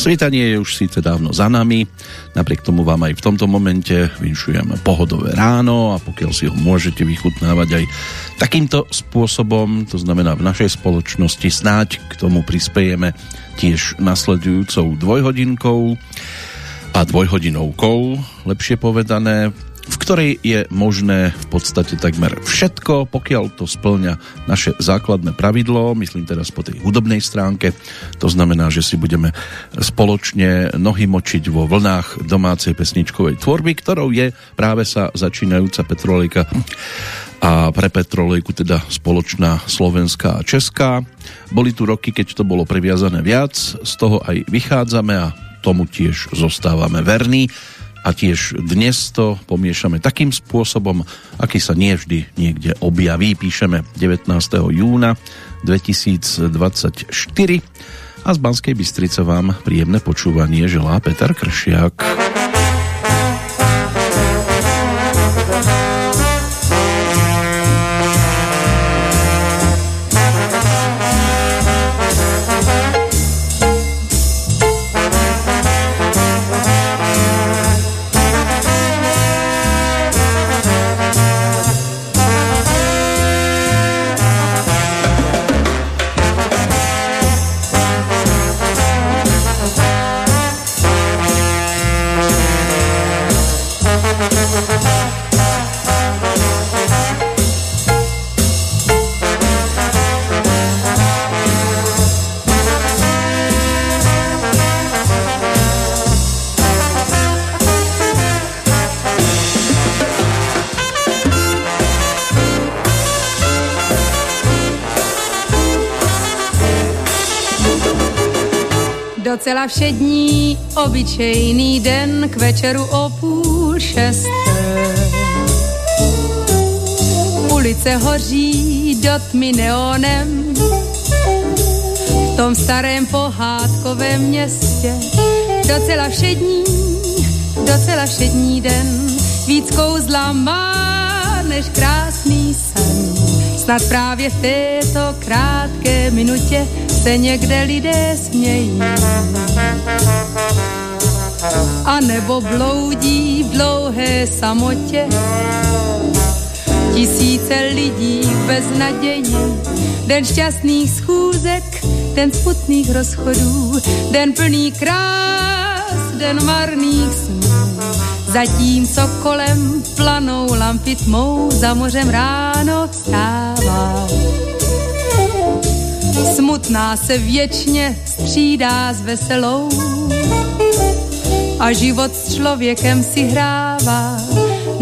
Svitanie je už síce dávno za nami, napriek tomu vám aj v tomto momente vinšujem pohodové ráno a pokiaľ si ho môžete vychutnávať aj takýmto spôsobom, to znamená v našej spoločnosti snáď k tomu prispejeme tiež nasledujúcou dvojhodinkou a dvojhodinovkou, lepšie povedané, v ktorej je možné v podstate takmer všetko, pokiaľ to splňa naše základné pravidlo, myslím teraz po tej hudobnej stránke, to znamená, že si budeme spoločne nohy močiť vo vlnách domácej pesničkovej tvorby, ktorou je práve sa začínajúca Petrolejka. A pre Petrolejku teda spoločná slovenská a česká. Boli tu roky, keď to bolo previazané viac, z toho aj vychádzame a tomu tiež zostávame verní a tiež dnes to pomiešame takým spôsobom, aký sa nie vždy niekde objaví. Píšeme 19. júna 2024 a z Banskej Bystrice vám príjemné počúvanie želá Peter Kršiak. Docela všední, obyčejný den k večeru o půl šesté. Ulice hoří do tmy neonem, v tom starém pohádkovém městě. Docela všední, docela všední den, víc kouzla má než krásný sen. Snad právě v této krátké minutě se někde lidé smějí. A nebo bloudí v dlouhé samotě tisíce lidí bez naději. Den šťastných schůzek, den smutných rozchodů, den plný krás, den marných snů. Zatímco kolem planou lampy tmou, za mořem ráno vstává smutná se věčně střídá s veselou a život s člověkem si hrává.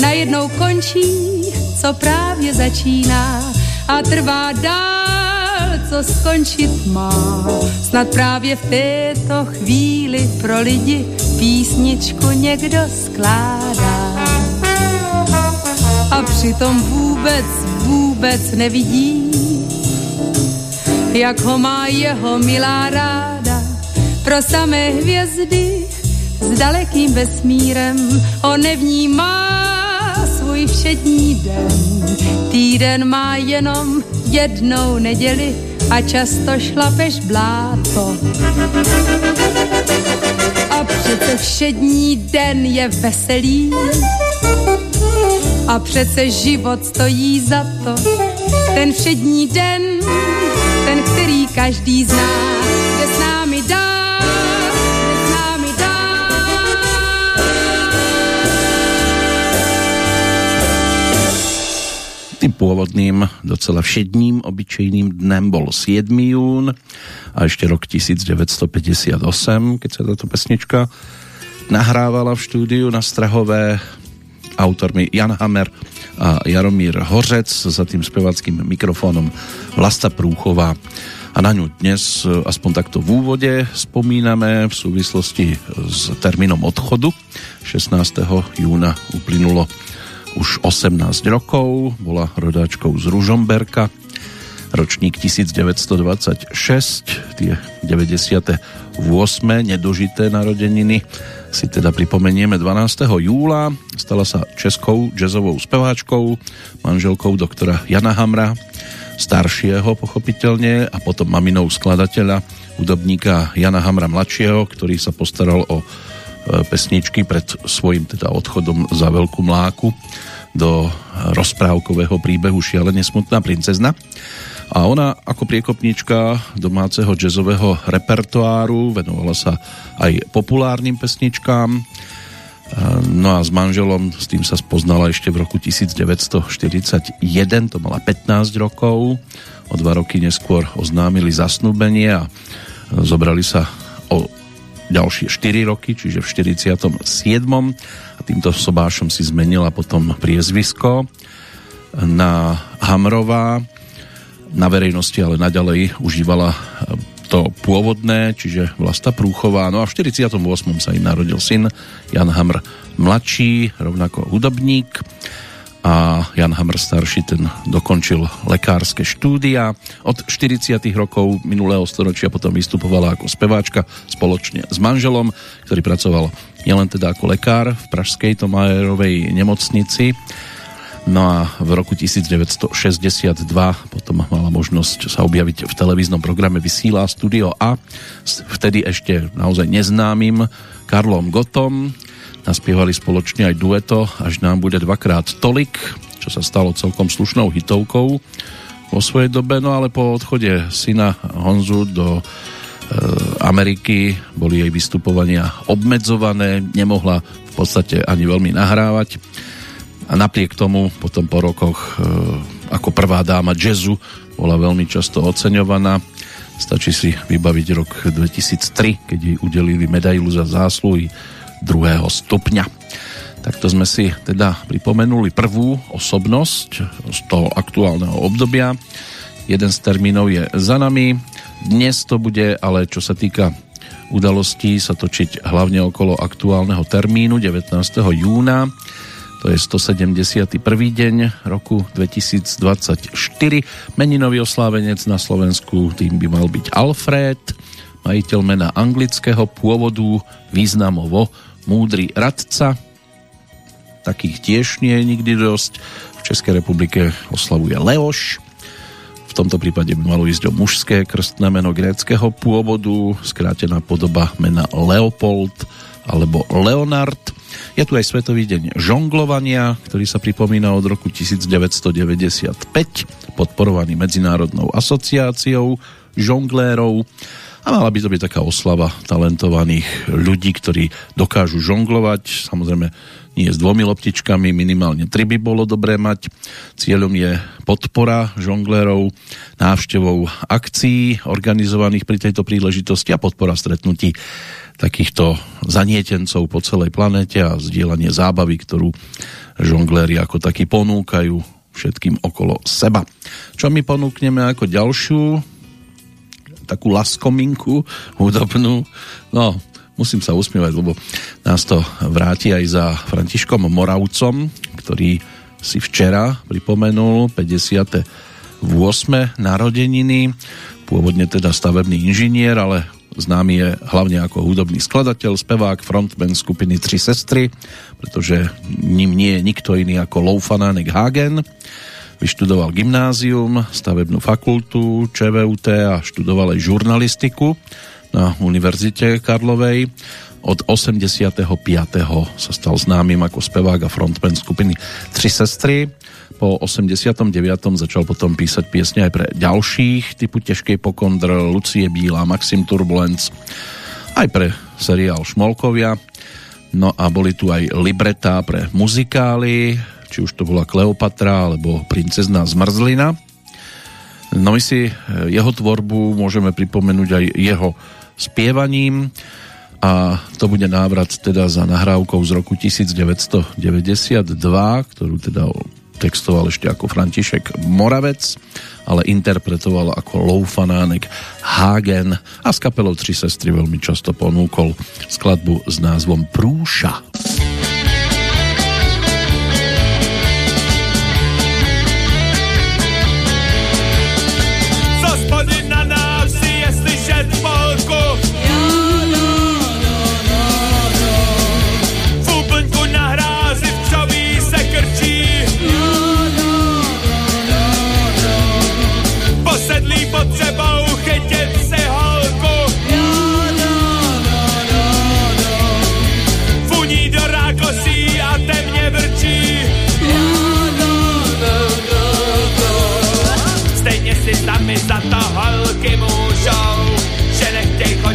Najednou končí, co právě začíná a trvá dál, co skončit má. Snad právě v této chvíli pro lidi písničku někdo skládá. A přitom vůbec, vůbec nevidí, jak ho má jeho milá ráda. Pro samé hvězdy s dalekým vesmírem on nevnímá svůj všední den. Týden má jenom jednou neděli a často šlapeš bláto. A přece všední den je veselý a přece život stojí za to. Ten všední den ten, který každý zná, kde s námi dá, kde s námi dá. Tým pôvodným, docela všedním, obyčejným dnem bol 7. jún a ešte rok 1958, keď sa táto pesnička nahrávala v štúdiu na Strahové autormi Jan Hammer a Jaromír Hořec za tým spevackým mikrofónom Vlasta Prúchová a na ňu dnes aspoň takto v úvode spomíname v súvislosti s termínom odchodu 16. júna uplynulo už 18 rokov bola rodáčkou z Ružomberka ročník 1926 tie 98. nedožité narodeniny si teda pripomenieme 12. júla. Stala sa českou jazzovou speváčkou, manželkou doktora Jana Hamra, staršieho pochopiteľne a potom maminou skladateľa hudobníka Jana Hamra mladšieho, ktorý sa postaral o e, pesničky pred svojim teda odchodom za veľkú mláku do rozprávkového príbehu Šialene smutná princezna. A ona ako priekopnička domáceho jazzového repertoáru venovala sa aj populárnym pesničkám. No a s manželom s tým sa spoznala ešte v roku 1941, to mala 15 rokov. O dva roky neskôr oznámili zasnúbenie a zobrali sa o ďalšie 4 roky, čiže v 47. A týmto sobášom si zmenila potom priezvisko na Hamrová na verejnosti ale naďalej užívala e, to pôvodné, čiže Vlasta Prúchová. No a v 48. sa im narodil syn Jan Hamr mladší, rovnako hudobník a Jan Hamr starší ten dokončil lekárske štúdia. Od 40. rokov minulého storočia potom vystupovala ako speváčka spoločne s manželom, ktorý pracoval nielen teda ako lekár v Pražskej Tomajerovej nemocnici, No a v roku 1962 potom mala možnosť sa objaviť v televíznom programe Vysílá Studio A vtedy ešte naozaj neznámym Karlom Gotom. Naspievali spoločne aj dueto Až nám bude dvakrát tolik, čo sa stalo celkom slušnou hitovkou vo svojej dobe, no ale po odchode syna Honzu do e, Ameriky boli jej vystupovania obmedzované, nemohla v podstate ani veľmi nahrávať a napriek tomu potom po rokoch e, ako prvá dáma jazzu bola veľmi často oceňovaná. Stačí si vybaviť rok 2003, keď jej udelili medailu za zásluhy druhého stupňa. Takto sme si teda pripomenuli prvú osobnosť z toho aktuálneho obdobia. Jeden z termínov je za nami. Dnes to bude, ale čo sa týka udalostí, sa točiť hlavne okolo aktuálneho termínu 19. júna to je 171. deň roku 2024. Meninový oslávenec na Slovensku tým by mal byť Alfred, majiteľ mena anglického pôvodu, významovo múdry radca. Takých tiež nie je nikdy dosť. V Českej republike oslavuje Leoš. V tomto prípade by malo ísť o mužské krstné meno gréckého pôvodu, skrátená podoba mena Leopold alebo Leonard. Je tu aj Svetový deň žonglovania, ktorý sa pripomína od roku 1995, podporovaný Medzinárodnou asociáciou žonglérov. A mala by to byť taká oslava talentovaných ľudí, ktorí dokážu žonglovať. Samozrejme, nie s dvomi loptičkami, minimálne tri by bolo dobré mať. Cieľom je podpora žonglérov návštevou akcií organizovaných pri tejto príležitosti a podpora stretnutí takýchto zanietencov po celej planete a zdieľanie zábavy, ktorú žongléri ako takí ponúkajú všetkým okolo seba. Čo my ponúkneme ako ďalšiu takú laskominku hudobnú? No, musím sa usmievať, lebo nás to vráti aj za Františkom Moravcom, ktorý si včera pripomenul 58. narodeniny, pôvodne teda stavebný inžinier, ale Známy je hlavne ako hudobný skladateľ, spevák, frontman skupiny Tři sestry, pretože ním nie je nikto iný ako Loufanánek Hagen. Vyštudoval gymnázium, stavebnú fakultu, ČVUT a študoval aj žurnalistiku na Univerzite Karlovej. Od 85. sa stal známym ako spevák a frontman skupiny Tři sestry po 89. začal potom písať piesne aj pre ďalších typu Težkej pokondr, Lucie Bíla, Maxim Turbulence, aj pre seriál Šmolkovia. No a boli tu aj libretá pre muzikály, či už to bola Kleopatra alebo Princezná zmrzlina. No my si eh, jeho tvorbu môžeme pripomenúť aj jeho spievaním a to bude návrat teda za nahrávkou z roku 1992, ktorú teda textoval ešte ako František Moravec, ale interpretoval ako Loufanánek Hagen a s kapelou Tři sestry veľmi často ponúkol skladbu s názvom Prúša. Prúša.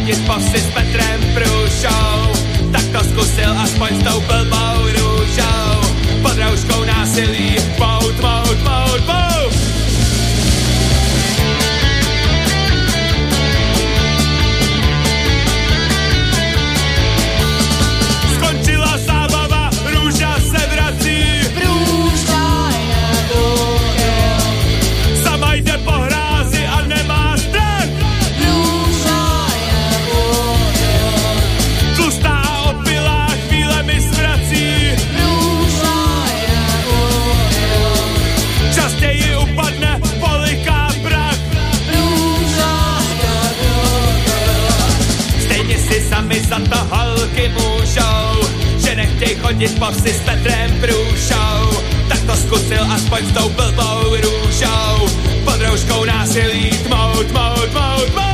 ti z si s Petrem Průšou, tak to zkusil, aspoň s tou blbou chodit posy s Petrem Průšou. Tak to zkusil aspoň s tou blbou růžou, pod rouškou násilí tmou, tmou, tmou, tmou.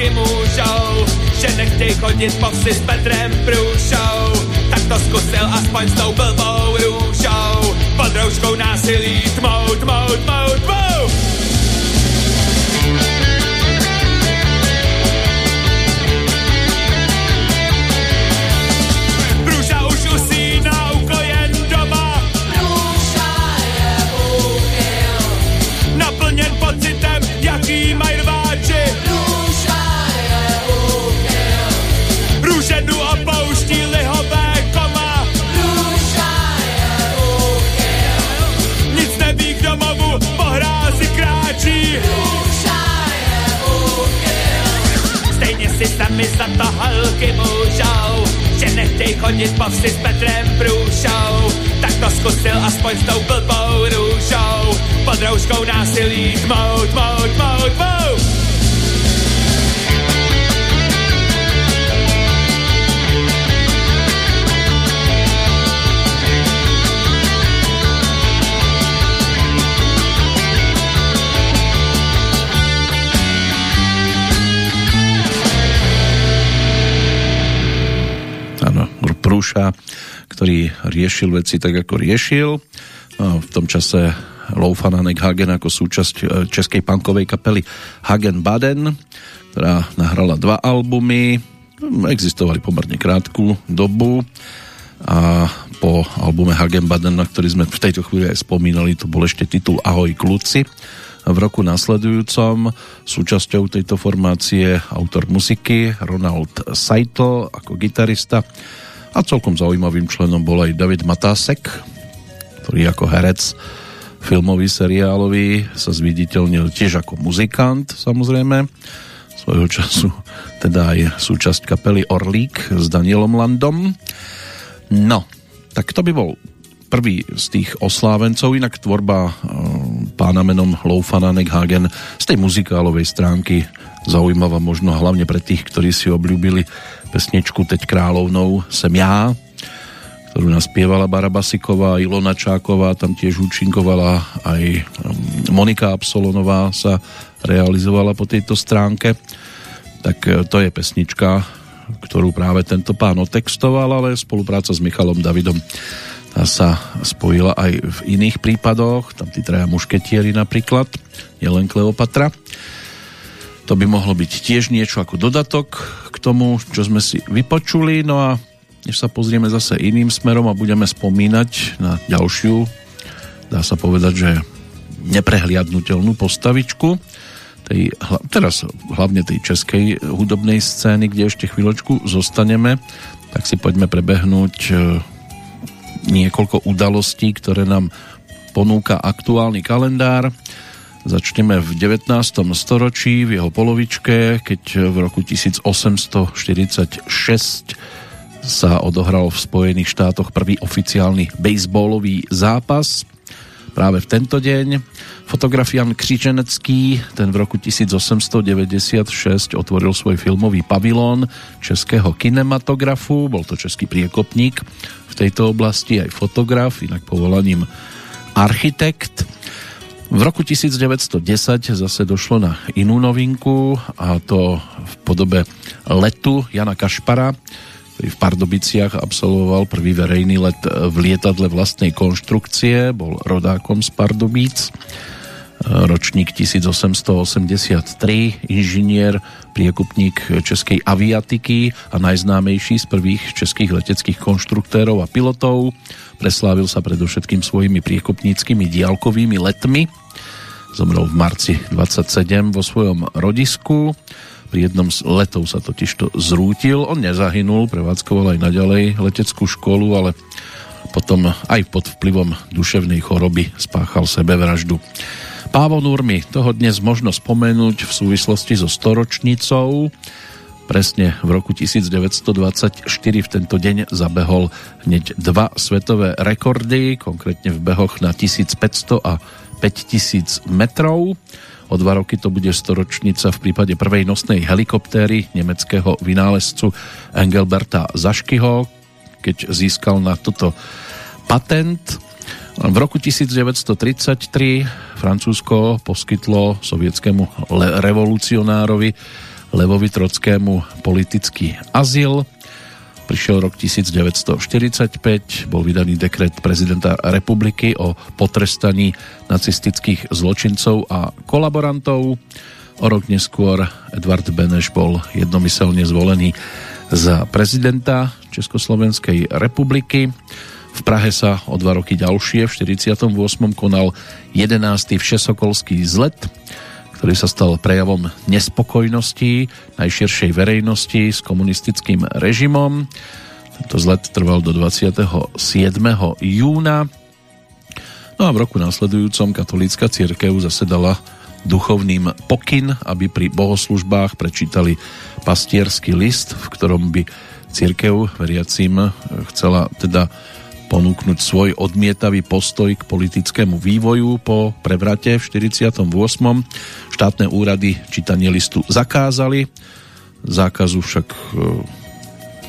Holky můžou, že nechtěj chodit posy s Petrem Průšou. Tak to zkusil aspoň s tou blbou růžou, pod rouškou násilí tmou, tmou, tmou, tmou. Za to halky můžou, že nechtěj chodit po vsi s Petrem Průšou. Tak to zkusil aspoň s tou blbou růžou, pod rouškou násilí tmou, tmou, tmou, tmou. Prúša, ktorý riešil veci tak, ako riešil. V tom čase Loufananek Hagen ako súčasť e, českej punkovej kapely Hagen Baden, ktorá nahrala dva albumy, existovali pomerne krátku dobu a po albume Hagen Baden, na ktorý sme v tejto chvíli aj spomínali, to bol ešte titul Ahoj kluci. V roku nasledujúcom súčasťou tejto formácie autor muziky Ronald Saito ako gitarista a celkom zaujímavým členom bol aj David Matásek, ktorý ako herec filmový, seriálový sa zviditeľnil tiež ako muzikant samozrejme. Svojho času teda aj súčasť kapely Orlík s Danielom Landom. No, tak to by bol prvý z tých oslávencov, inak tvorba e, pána menom Loufana Hagen z tej muzikálovej stránky zaujímavá možno hlavne pre tých, ktorí si obľúbili pesničku Teď královnou sem já, ktorú naspievala Barabasiková, Ilona Čáková, tam tiež účinkovala aj um, Monika Absolonová sa realizovala po tejto stránke. Tak e, to je pesnička, ktorú práve tento pán otextoval, ale spolupráca s Michalom Davidom tá sa spojila aj v iných prípadoch, tam tí traja mušketieri napríklad, len Kleopatra. To by mohlo byť tiež niečo ako dodatok k tomu, čo sme si vypočuli. No a než sa pozrieme zase iným smerom a budeme spomínať na ďalšiu, dá sa povedať, že neprehliadnutelnú postavičku, tej, teraz hlavne tej českej hudobnej scény, kde ešte chvíľočku zostaneme, tak si poďme prebehnúť e, niekoľko udalostí, ktoré nám ponúka aktuálny kalendár. Začneme v 19. storočí, v jeho polovičke, keď v roku 1846 sa odohral v Spojených štátoch prvý oficiálny baseballový zápas. práve v tento deň. Fotograf Jan Křičenecký, ten v roku 1896 otvoril svoj filmový pavilón českého kinematografu, bol to český priekopník v tejto oblasti, aj fotograf, inak povolaním architekt. V roku 1910 zase došlo na inú novinku a to v podobe letu Jana Kašpara, ktorý v Pardobiciach absolvoval prvý verejný let v lietadle vlastnej konštrukcie, bol rodákom z Pardubíc, ročník 1883, inžinier, priekupník českej aviatiky a najznámejší z prvých českých leteckých konštruktérov a pilotov. Preslávil sa predovšetkým svojimi priekupníckými diálkovými letmi Zomrel v marci 27 vo svojom rodisku. Pri jednom z letov sa totiž to zrútil. On nezahynul, prevádzkoval aj naďalej leteckú školu, ale potom aj pod vplyvom duševnej choroby spáchal sebevraždu. Pávo Nurmi, toho dnes možno spomenúť v súvislosti so storočnicou. Presne v roku 1924 v tento deň zabehol hneď dva svetové rekordy, konkrétne v behoch na 1500 a 5000 metrov. O dva roky to bude storočnica v prípade prvej nosnej helikoptéry nemeckého vynálezcu Engelberta Zaškyho, keď získal na toto patent. V roku 1933 Francúzsko poskytlo sovietskému revolucionárovi Levovi Trockému politický azyl prišiel rok 1945, bol vydaný dekret prezidenta republiky o potrestaní nacistických zločincov a kolaborantov. O rok neskôr Edvard Beneš bol jednomyselne zvolený za prezidenta Československej republiky. V Prahe sa o dva roky ďalšie, v 48. konal 11. Všesokolský zlet, ktorý sa stal prejavom nespokojnosti najširšej verejnosti s komunistickým režimom. Tento zlet trval do 27. júna. No a v roku následujúcom katolícka církev zasedala duchovným pokyn, aby pri bohoslužbách prečítali pastierský list, v ktorom by církev veriacim chcela teda ponúknuť svoj odmietavý postoj k politickému vývoju po prevrate v 48. Štátne úrady čítanie listu zakázali, zákazu však e,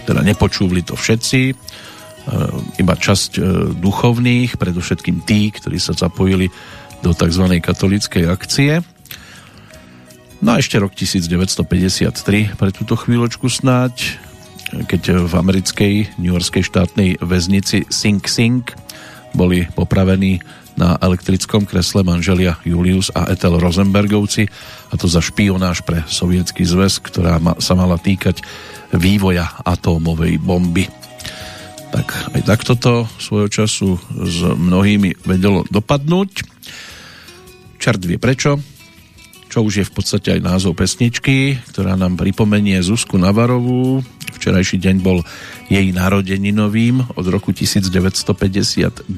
teda nepočúvli to všetci, e, iba časť e, duchovných, predovšetkým tí, ktorí sa zapojili do tzv. katolíckej akcie. No a ešte rok 1953, pre túto chvíľočku snáď, keď v americkej New štátnej väznici Sing Sing boli popravení na elektrickom kresle manželia Julius a Ethel Rosenbergovci a to za špionáž pre sovietský zväz, ktorá ma, sa mala týkať vývoja atómovej bomby. Tak aj takto to svojho času s mnohými vedelo dopadnúť. Čart vie prečo, čo už je v podstate aj názov pesničky, ktorá nám pripomenie Zuzku Navarovú. Včerajší deň bol jej narodeninovým od roku 1959.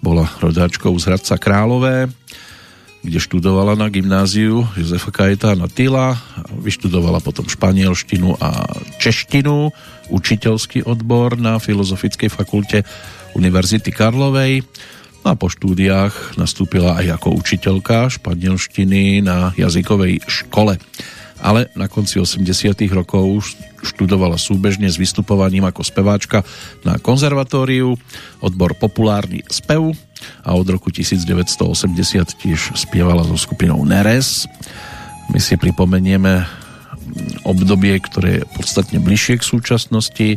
Bola rodáčkou z Hradca Králové, kde študovala na gymnáziu Jozefa Kajetána Tyla, vyštudovala potom španielštinu a češtinu, učiteľský odbor na Filozofickej fakulte Univerzity Karlovej a po štúdiách nastúpila aj ako učiteľka španielštiny na jazykovej škole. Ale na konci 80 rokov študovala súbežne s vystupovaním ako speváčka na konzervatóriu, odbor populárny spev a od roku 1980 tiež spievala so skupinou Neres. My si pripomenieme obdobie, ktoré je podstatne bližšie k súčasnosti.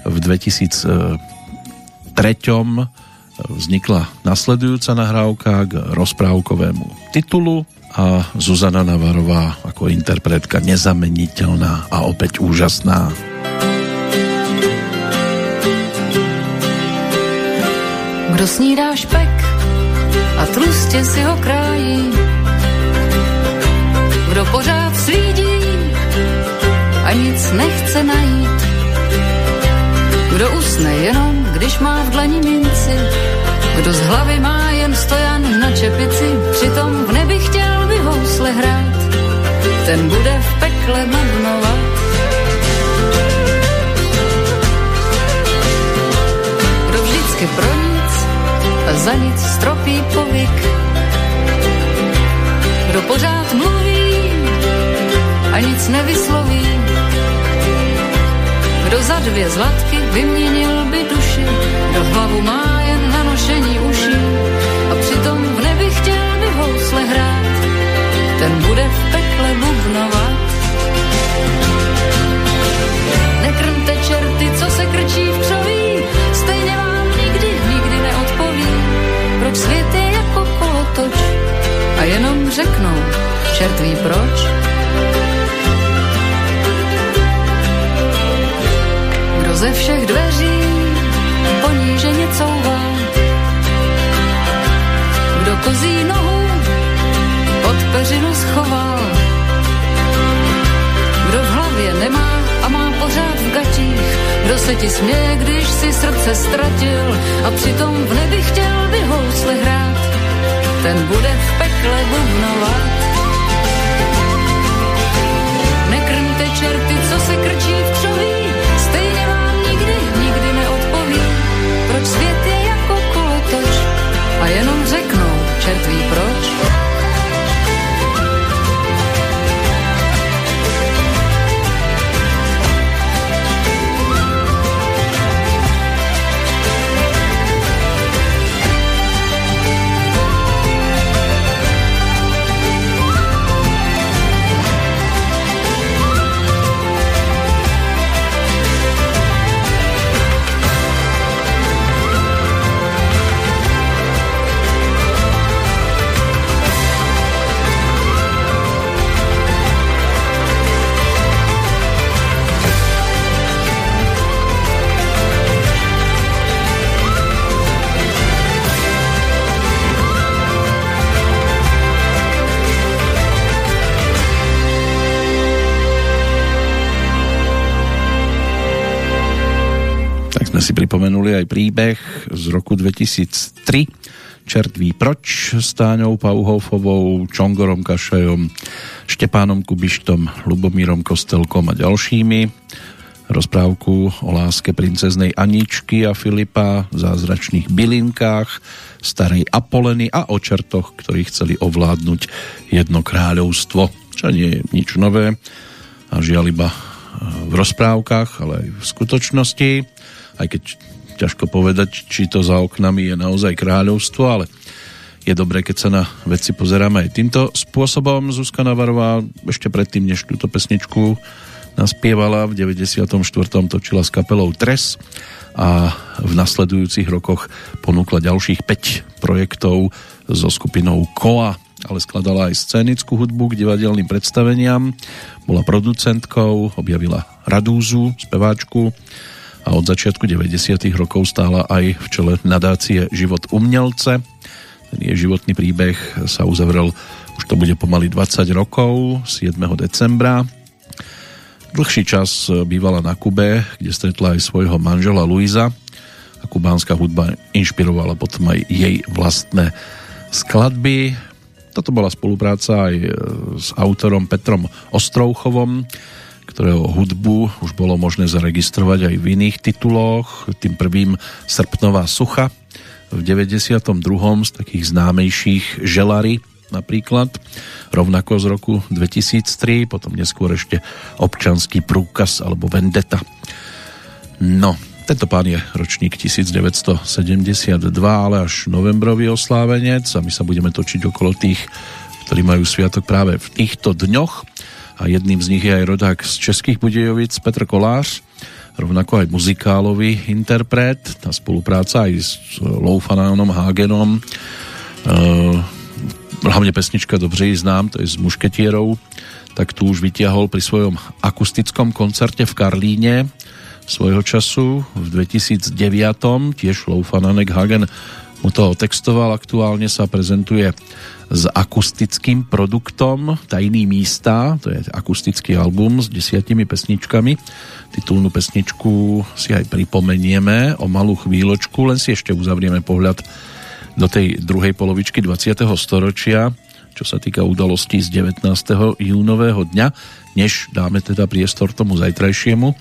V 2003 vznikla nasledujúca nahrávka k rozprávkovému titulu a Zuzana Navarová ako interpretka nezameniteľná a opäť úžasná. Kdo snídá špek a tlustě si ho krájí, kdo pořád svídí a nic nechce najít, kdo usne jenom, když má v dlani minci, kdo z hlavy má jen stojan na čepici, přitom v nebi chtěl by housle hrát, ten bude v pekle marnovat. Kdo vždycky pro nic a za nic stropí povyk. Kdo pořád mluví a nic nevysloví, kdo za dvě zlatky vyměnil by duši, do hlavu má jen na nošení uší a přitom v nebi chtěl by housle hrát, ten bude v pekle bubnovat. Nekrmte čerty, co se krčí v křoví, stejně vám nikdy, nikdy neodpoví, proč svět je jako kolotoč a jenom řeknou, čert ví proč. Ze všech dveří poníženě couvá, kdo kozí nohu pod peřinu schoval, kdo v hlavě nemá a má pořád v gatích, kdo se ti směje, když si srdce ztratil a přitom v nebi chtěl by housle hrát, ten bude v pekle bubnovat. Nekrmte čerty, co se krčí v sme si pripomenuli aj príbeh z roku 2003. Čert ví proč s Táňou Pauhofovou, Čongorom Kašajom, Štepánom Kubištom, Lubomírom Kostelkom a ďalšími. Rozprávku o láske princeznej Aničky a Filipa, zázračných bylinkách, starej Apoleny a o čertoch, ktorí chceli ovládnuť jedno kráľovstvo, čo nie je nič nové a žiaľ iba v rozprávkach, ale aj v skutočnosti aj keď ťažko povedať, či to za oknami je naozaj kráľovstvo, ale je dobré, keď sa na veci pozeráme aj týmto spôsobom. Zuzka Navarová ešte predtým, než túto pesničku naspievala, v 94. točila s kapelou Tres a v nasledujúcich rokoch ponúkla ďalších 5 projektov so skupinou Koa, ale skladala aj scénickú hudbu k divadelným predstaveniam, bola producentkou, objavila Radúzu, speváčku, a od začiatku 90. rokov stála aj v čele nadácie Život umelce. Ten jej životný príbeh sa uzavrel, už to bude pomaly 20 rokov, 7. decembra. Dlhší čas bývala na Kube, kde stretla aj svojho manžela Luisa a kubánska hudba inšpirovala potom aj jej vlastné skladby. Toto bola spolupráca aj s autorom Petrom Ostrouchovom, ktorého hudbu už bolo možné zaregistrovať aj v iných tituloch. Tým prvým Srpnová sucha v 92. z takých známejších Želary napríklad, rovnako z roku 2003, potom neskôr ešte občanský prúkaz alebo Vendetta. No, tento pán je ročník 1972, ale až novembrový oslávenec a my sa budeme točiť okolo tých, ktorí majú sviatok práve v týchto dňoch a jedným z nich je aj rodák z Českých Budejovic Petr Kolář, rovnako aj muzikálový interpret, tá spolupráca aj s Loufanánom Hagenom, e, hlavne pesnička dobře ji znám, to je z Mušketierov, tak tu už vytiahol pri svojom akustickom koncerte v Karlíne svojho času v 2009. Tiež Loufanánek Hagen mu to textoval, aktuálne sa prezentuje s akustickým produktom Tajný místa, to je akustický album s desiatimi pesničkami. Titulnú pesničku si aj pripomenieme o malú chvíľočku, len si ešte uzavrieme pohľad do tej druhej polovičky 20. storočia, čo sa týka udalostí z 19. júnového dňa, než dáme teda priestor tomu zajtrajšiemu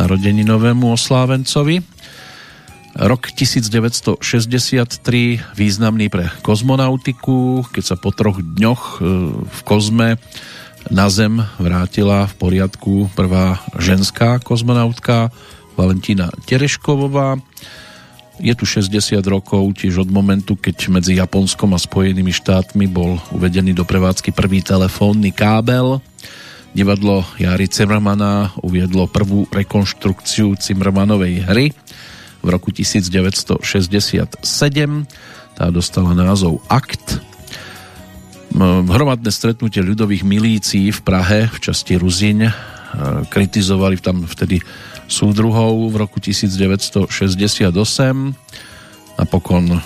narodeninovému oslávencovi. Rok 1963 významný pre kozmonautiku, keď sa po troch dňoch e, v kozme na Zem vrátila v poriadku prvá ženská kozmonautka Valentína Tereškovová. Je tu 60 rokov tiež od momentu, keď medzi Japonskom a Spojenými štátmi bol uvedený do prevádzky prvý telefónny kábel. Divadlo Jary Zimmermana uviedlo prvú rekonštrukciu Zimmermanovej hry v roku 1967. Tá dostala názov Akt. Hromadné stretnutie ľudových milícií v Prahe v časti Ruziň e, kritizovali tam vtedy súdruhov v roku 1968. Napokon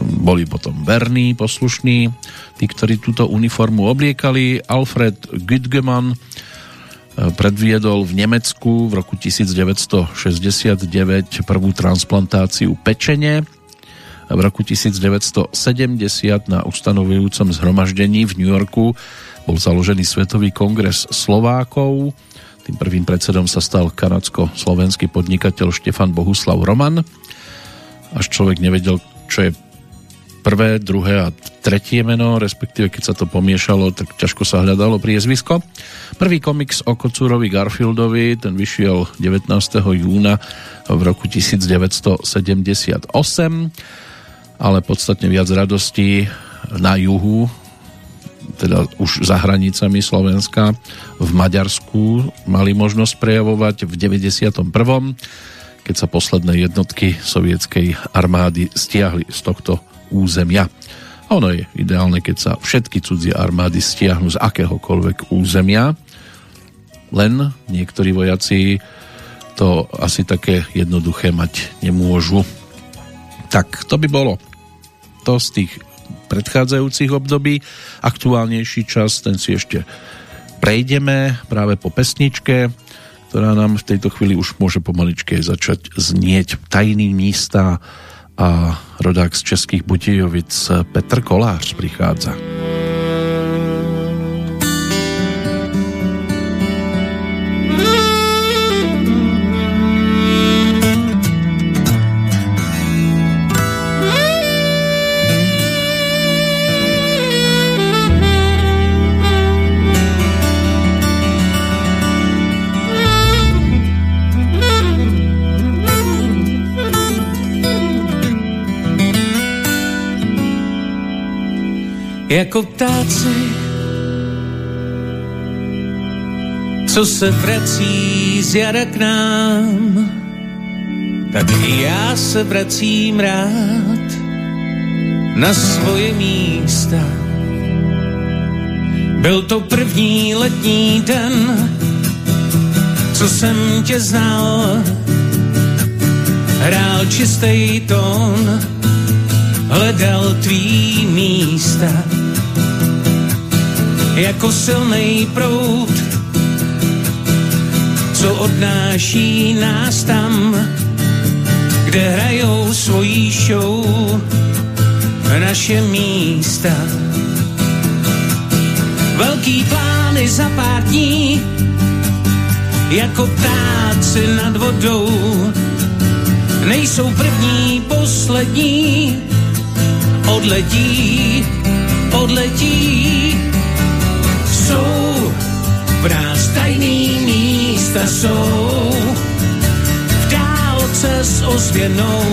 boli potom verní, poslušní, tí, ktorí túto uniformu obliekali. Alfred Gütgemann predviedol v Nemecku v roku 1969 prvú transplantáciu pečene. V roku 1970 na ustanovujúcom zhromaždení v New Yorku bol založený Svetový kongres Slovákov. Tým prvým predsedom sa stal kanadsko-slovenský podnikateľ Štefan Bohuslav Roman. Až človek nevedel, čo je prvé, druhé a tretie meno, respektíve keď sa to pomiešalo, tak ťažko sa hľadalo priezvisko. Prvý komiks o Kocúrovi Garfieldovi, ten vyšiel 19. júna v roku 1978, ale podstatne viac radostí na juhu, teda už za hranicami Slovenska, v Maďarsku mali možnosť prejavovať v 91 keď sa posledné jednotky sovietskej armády stiahli z tohto územia. A ono je ideálne, keď sa všetky cudzie armády stiahnu z akéhokoľvek územia, len niektorí vojaci to asi také jednoduché mať nemôžu. Tak to by bolo to z tých predchádzajúcich období. Aktuálnejší čas, ten si ešte prejdeme práve po pesničke, ktorá nám v tejto chvíli už môže pomaličke začať znieť tajný místa a rodák z Českých Budějovic Petr Kolář prichádza. Jako ptáci, co se vrací z jara k nám, tak i já se vracím rád na svoje místa. Byl to první letní den, co jsem tě znal, hrál čistý tón, hledal tvý místa jako silný prout, co odnáší nás tam, kde hrajou svojí show naše místa. Velký plány za pár dní, jako ptáci nad vodou, nejsou první, poslední, odletí, odletí tajný místa jsou, v dálce s ozvěnou.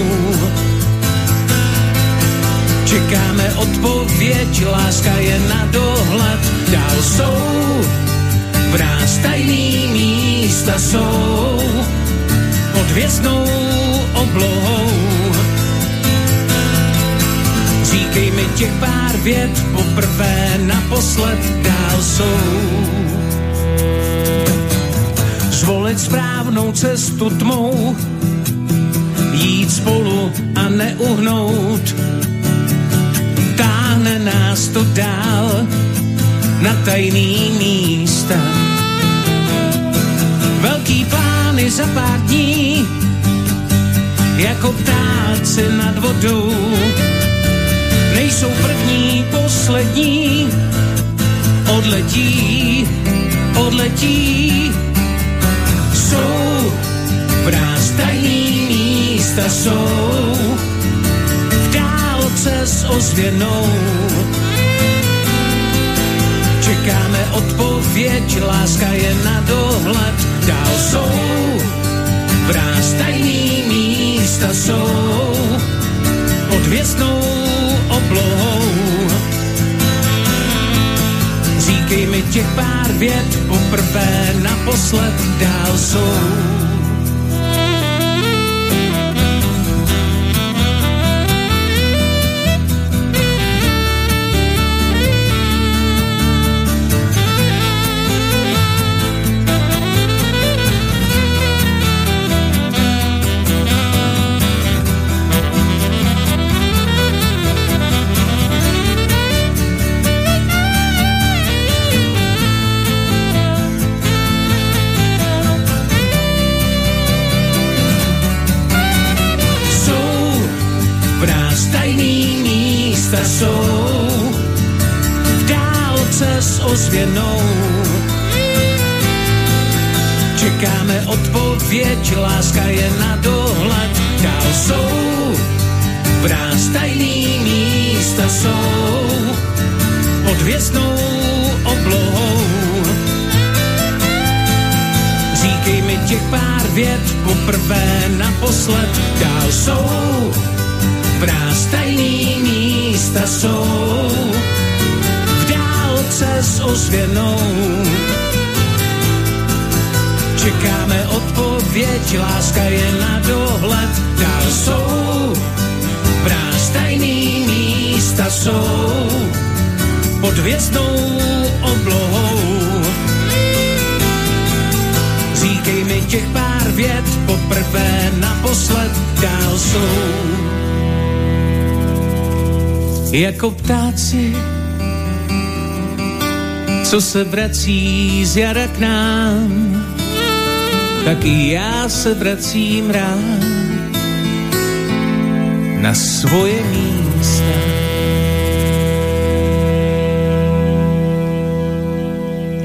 Čekáme odpověď, láska je na dohled, dál jsou, v nás tajný místa jsou, pod hvězdnou oblohou. Říkej mi těch pár vět, poprvé, naposled, dál jsou. Zvolit správnou cestu tmou, jít spolu a neuhnout. Táhne nás to dál na tajný místa. Velký plány za pár dní, jako ptáci nad vodou nejsou první, poslední, odletí, odletí, jsou v nás místa jsou v dálce s ozvěnou. Čekáme odpověď, láska je na dohled, dál jsou vráz tajný místa jsou pod věstnou oblohou. Říkej mi těch pár vět, poprvé naposled dál jsou. Dálce s ozvěnou. Čekáme odpověď, láska je na dohled, dál jsou vráz tajný místa jsou pod hvězdnou oblohou. Říkej mi těch pár vět, poprvé naposled, dál jsou vráz tajný místa jsou dálce s ozvěnou. Čekáme odpověď, láska je na dohled, dál jsou vráz tajný místa jsou pod hvězdnou oblohou. Říkej mi těch pár vět, poprvé naposled dál jsou jako ptáci, co se vrací z jara k nám, tak i já se vracím rád na svoje místa.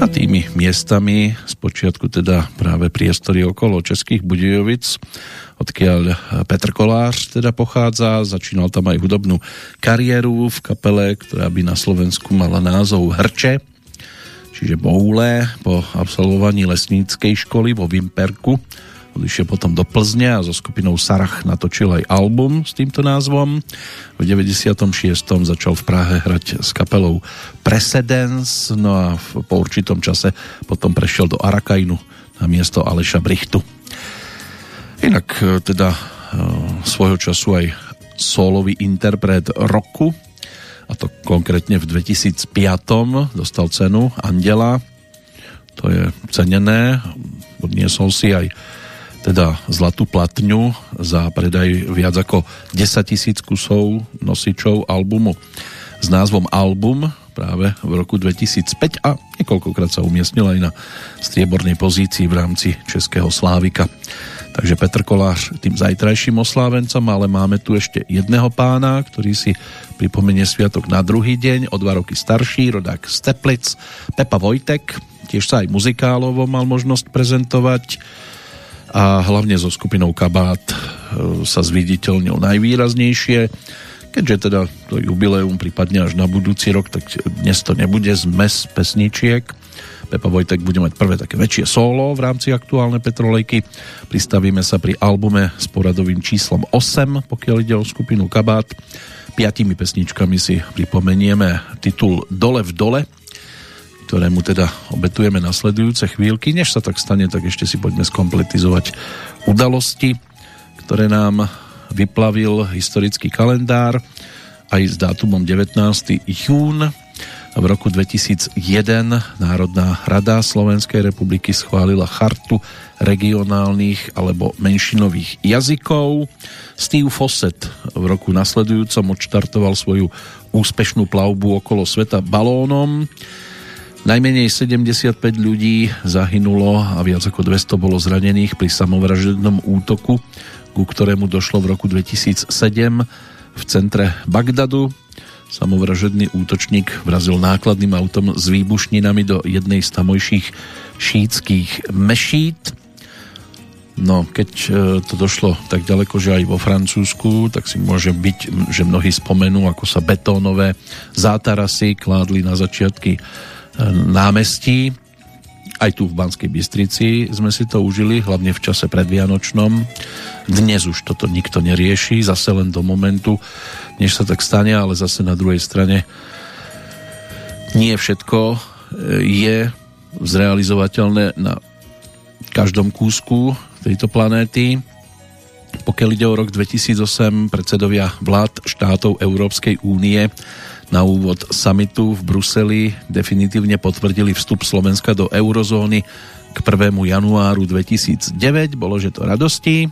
A tými miestami, spočiatku teda práve priestory okolo Českých Budějovic, odkiaľ Petr Kolář teda pochádza. Začínal tam aj hudobnú kariéru v kapele, ktorá by na Slovensku mala názov Hrče, čiže Boule, po absolvovaní lesníckej školy vo Vimperku. Odišiel potom do Plzne a so skupinou Sarach natočil aj album s týmto názvom. V 96. začal v Prahe hrať s kapelou Precedence, no a po určitom čase potom prešiel do Arakajnu na miesto Aleša Brichtu. Inak e, teda e, svojho času aj solový interpret roku a to konkrétne v 2005 dostal cenu Andela. To je cenené. Odniesol si aj teda zlatú platňu za predaj viac ako 10 tisíc kusov nosičov albumu. S názvom Album práve v roku 2005 a niekoľkokrát sa umiestnil aj na striebornej pozícii v rámci Českého Slávika. Takže Petr Kolář tým zajtrajším oslávencom, ale máme tu ešte jedného pána, ktorý si pripomenie sviatok na druhý deň, o dva roky starší, rodák z Teplic, Pepa Vojtek, tiež sa aj muzikálovo mal možnosť prezentovať a hlavne so skupinou Kabát e, sa zviditeľnil najvýraznejšie. Keďže teda to jubileum prípadne až na budúci rok, tak dnes to nebude zmes pesničiek, Pepa Vojtek bude mať prvé také väčšie solo v rámci aktuálnej Petrolejky. Pristavíme sa pri albume s poradovým číslom 8, pokiaľ ide o skupinu Kabát. Piatimi pesničkami si pripomenieme titul Dole v dole, ktorému teda obetujeme nasledujúce chvíľky. Než sa tak stane, tak ešte si poďme skompletizovať udalosti, ktoré nám vyplavil historický kalendár aj s dátumom 19. jún v roku 2001 Národná rada Slovenskej republiky schválila chartu regionálnych alebo menšinových jazykov. Steve Fawcett v roku nasledujúcom odštartoval svoju úspešnú plavbu okolo sveta balónom. Najmenej 75 ľudí zahynulo a viac ako 200 bolo zranených pri samovražednom útoku, ku ktorému došlo v roku 2007 v centre Bagdadu Samovražedný útočník vrazil nákladným autom s výbušninami do jednej z tamojších šítských mešít. No, keď e, to došlo tak ďaleko, že aj vo Francúzsku, tak si môže byť, že mnohí spomenú, ako sa betónové zátarasy kládli na začiatky e, námestí. Aj tu v Banskej Bystrici sme si to užili, hlavne v čase predvianočnom. Dnes už toto nikto nerieši, zase len do momentu, než sa tak stane, ale zase na druhej strane nie všetko e, je zrealizovateľné na každom kúsku tejto planéty. Pokiaľ ide o rok 2008, predsedovia vlád štátov Európskej únie na úvod samitu v Bruseli definitívne potvrdili vstup Slovenska do eurozóny k 1. januáru 2009. Bolo, že to radosti.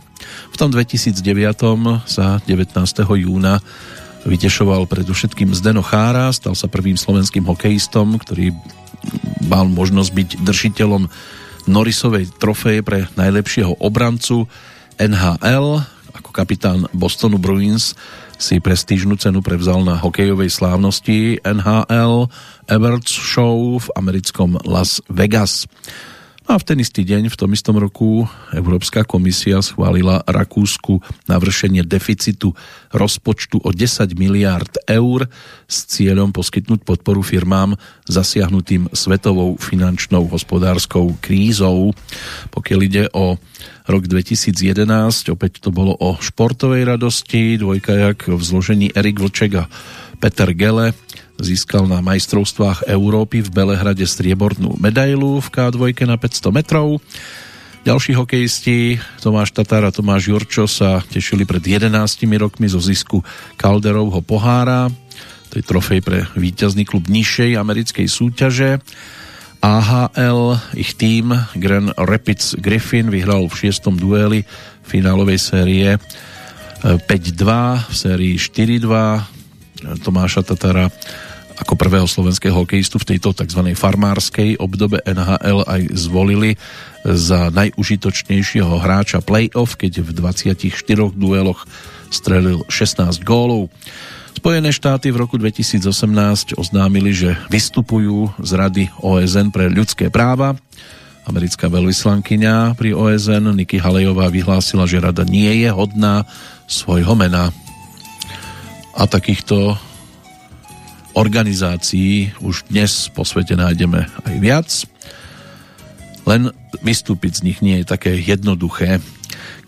V tom 2009 sa 19. júna vytešoval predovšetkým Zdeno Chára, stal sa prvým slovenským hokejistom, ktorý mal možnosť byť držiteľom Norrisovej trofeje pre najlepšieho obrancu NHL. Ako kapitán Bostonu Bruins si prestížnu cenu prevzal na hokejovej slávnosti NHL Everts Show v americkom Las Vegas. No a v ten istý deň, v tom istom roku, Európska komisia schválila Rakúsku navršenie deficitu rozpočtu o 10 miliárd eur s cieľom poskytnúť podporu firmám zasiahnutým svetovou finančnou hospodárskou krízou. Pokiaľ ide o rok 2011, opäť to bolo o športovej radosti, dvojkajak v zložení Erik Vlček a Peter Gele Získal na majstrovstvách Európy v Belehrade striebornú medailu v K2 na 500 metrov. Ďalší hokejisti Tomáš Tatár a Tomáš Jurčo sa tešili pred 11 rokmi zo zisku Calderovho pohára. To je trofej pre víťazný klub nižšej americkej súťaže. AHL, ich tým Grand Rapids Griffin vyhral v šiestom dueli finálovej série 5-2, v sérii 4-2 Tomáša Tatara ako prvého slovenského hokejistu v tejto tzv. farmárskej obdobe NHL aj zvolili za najužitočnejšieho hráča playoff, keď v 24 dueloch strelil 16 gólov. Spojené štáty v roku 2018 oznámili, že vystupujú z Rady OSN pre ľudské práva. Americká veľvyslankyňa pri OSN Nikki Halejová vyhlásila, že rada nie je hodná svojho mena. A takýchto organizácií už dnes po svete nájdeme aj viac. Len vystúpiť z nich nie je také jednoduché.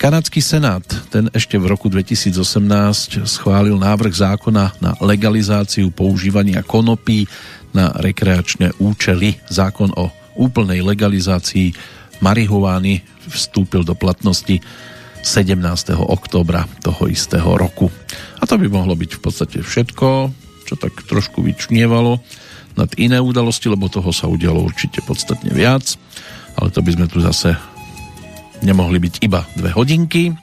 Kanadský senát, ten ešte v roku 2018 schválil návrh zákona na legalizáciu používania konopí na rekreačné účely. Zákon o úplnej legalizácii marihuány vstúpil do platnosti 17. októbra toho istého roku. A to by mohlo byť v podstate všetko čo tak trošku vyčnievalo nad iné udalosti, lebo toho sa udialo určite podstatne viac, ale to by sme tu zase nemohli byť iba dve hodinky.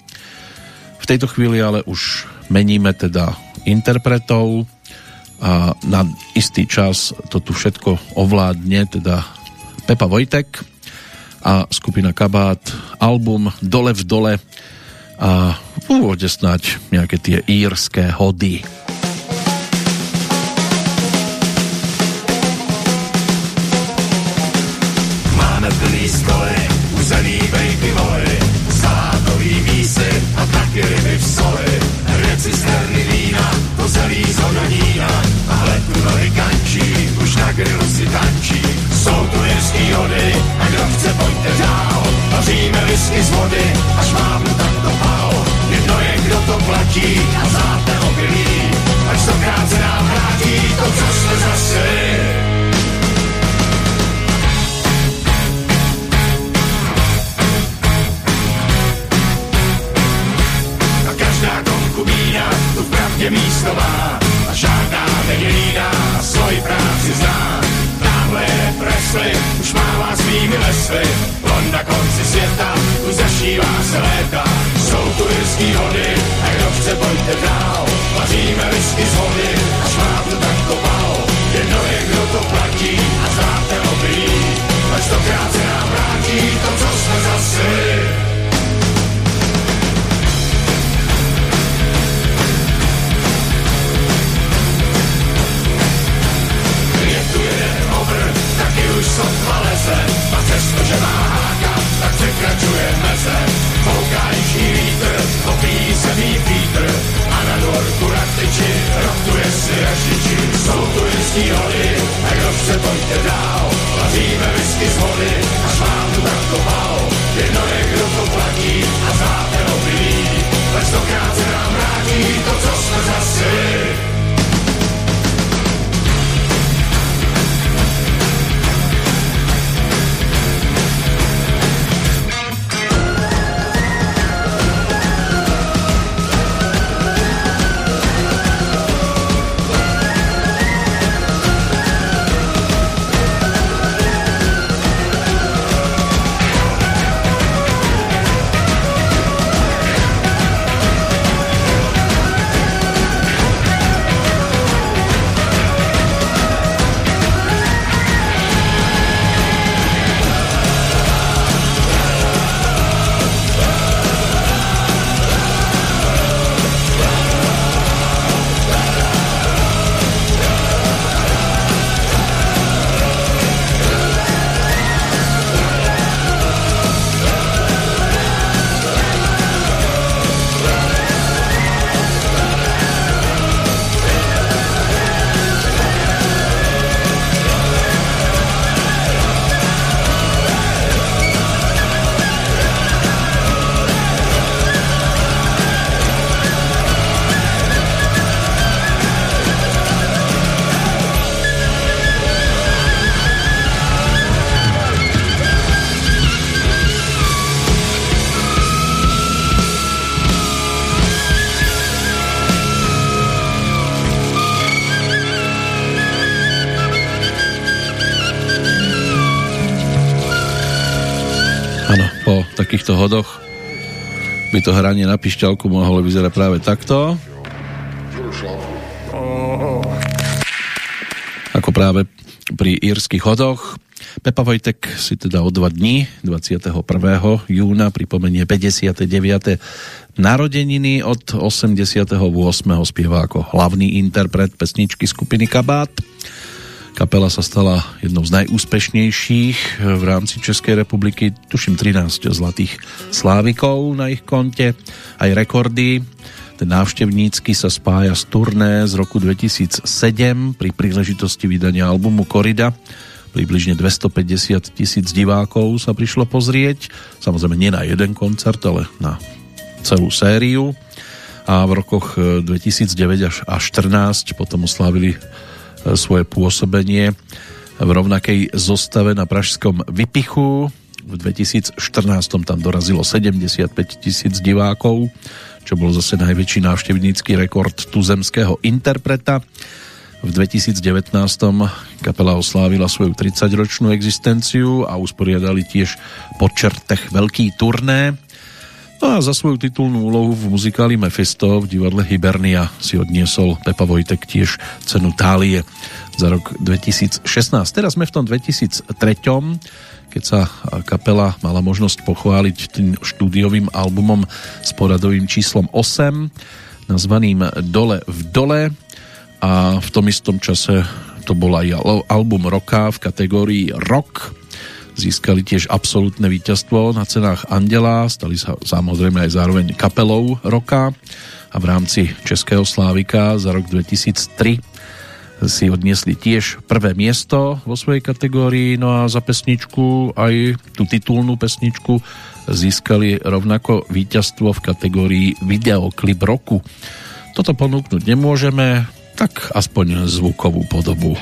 V tejto chvíli ale už meníme teda interpretov a na istý čas to tu všetko ovládne teda Pepa Vojtek a skupina Kabát album Dole v dole a v úvode snáď nejaké tie írske hody. taky ryby v soli, hned cisterny vína, to zelí a hled tu nohy kančí, už na grilu si tančí. Jsou tu jirský hody, a kdo chce, pojďte dál, vaříme whisky z vody, až mávnu tak platí, a znáte obilí, až stokrát se nám hodoch by to hranie na pišťalku mohlo vyzerať práve takto. Ako práve pri írskych hodoch. Pepa Vojtek si teda o dva dní, 21. júna, pripomenie 59. narodeniny od 88. spieva ako hlavný interpret pesničky skupiny Kabát. Kapela sa stala jednou z najúspešnejších v rámci Českej republiky. Tuším 13 zlatých slávikov na ich konte, aj rekordy. Ten návštevnícky sa spája z turné z roku 2007 pri príležitosti vydania albumu Korida. Približne 250 tisíc divákov sa prišlo pozrieť. Samozrejme nie na jeden koncert, ale na celú sériu. A v rokoch 2009 až 2014 potom oslávili svoje pôsobenie v rovnakej zostave na pražskom Vypichu. V 2014 tam dorazilo 75 tisíc divákov, čo bol zase najväčší návštevnícky rekord tuzemského interpreta. V 2019 kapela oslávila svoju 30-ročnú existenciu a usporiadali tiež po čertech veľký turné No a za svoju titulnú úlohu v muzikáli Mephisto v divadle Hibernia si odniesol Pepa Vojtek tiež cenu Tálie za rok 2016. Teraz sme v tom 2003 keď sa kapela mala možnosť pochváliť tým štúdiovým albumom s poradovým číslom 8 nazvaným Dole v dole a v tom istom čase to bol aj album roka v kategórii rock Získali tiež absolútne víťazstvo na cenách Andela, stali sa samozrejme aj zároveň kapelou roka a v rámci Českého Slávika za rok 2003 si odniesli tiež prvé miesto vo svojej kategórii, no a za pesničku aj tú titulnú pesničku získali rovnako víťazstvo v kategórii videoklip roku. Toto ponúknuť nemôžeme, tak aspoň zvukovú podobu.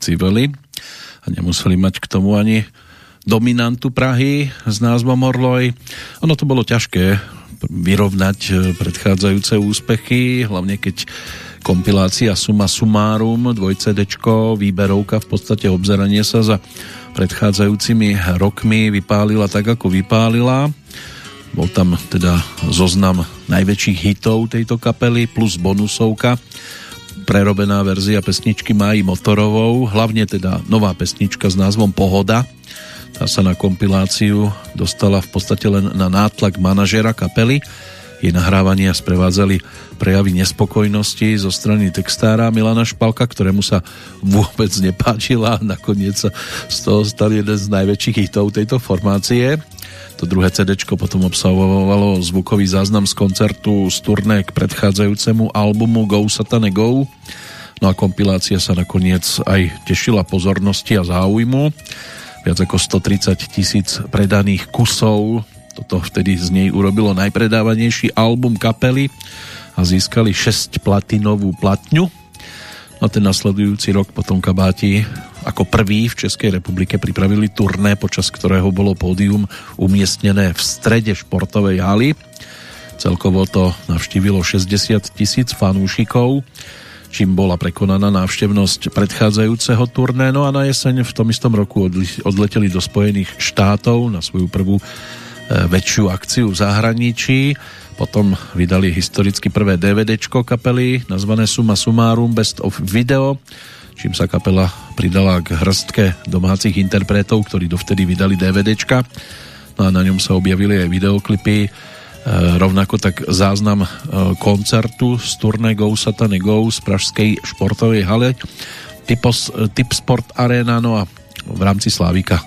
Civili a nemuseli mať k tomu ani dominantu Prahy s názvom Orloj. Ono to bolo ťažké vyrovnať e, predchádzajúce úspechy, hlavne keď kompilácia Suma Sumárum, 2 CD, výberovka v podstate obzeranie sa za predchádzajúcimi rokmi vypálila tak, ako vypálila. Bol tam teda zoznam najväčších hitov tejto kapely plus bonusovka prerobená verzia pesničky Máji Motorovou, hlavne teda nová pesnička s názvom Pohoda. Tá sa na kompiláciu dostala v podstate len na nátlak manažera kapely. Jej nahrávania sprevádzali prejavy nespokojnosti zo strany textára Milana Špalka, ktorému sa vôbec nepáčila a nakoniec sa z toho stal jeden z najväčších hitov tejto formácie. To druhé CD potom obsahovalo zvukový záznam z koncertu z turné k predchádzajúcemu albumu Go Satane Go. No a kompilácia sa nakoniec aj tešila pozornosti a záujmu. Viac ako 130 tisíc predaných kusov. Toto vtedy z nej urobilo najpredávanejší album kapely a získali 6 platinovú platňu. A ten nasledujúci rok potom kabáti ako prvý v Českej republike pripravili turné, počas ktorého bolo pódium umiestnené v strede športovej haly. Celkovo to navštívilo 60 tisíc fanúšikov, čím bola prekonaná návštevnosť predchádzajúceho turné. No a na jeseň v tom istom roku odleteli do Spojených štátov na svoju prvú väčšiu akciu v zahraničí. Potom vydali historicky prvé DVDčko kapely nazvané Suma Sumarum Best of Video čím sa kapela pridala k hrstke domácich interpretov, ktorí dovtedy vydali DVDčka. No a na ňom sa objavili aj videoklipy, e, rovnako tak záznam e, koncertu z turné Go Satane Go z Pražskej športovej hale Typos, e, Typ Sport Arena, no a v rámci Slávika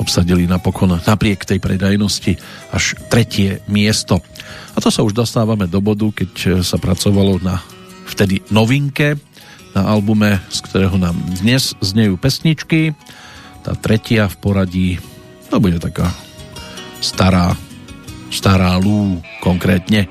obsadili napokon napriek tej predajnosti až tretie miesto. A to sa už dostávame do bodu, keď sa pracovalo na vtedy novinke na albume, z ktorého nám dnes znejú pesničky. Tá tretia v poradí, to bude taká stará, stará Lú konkrétne.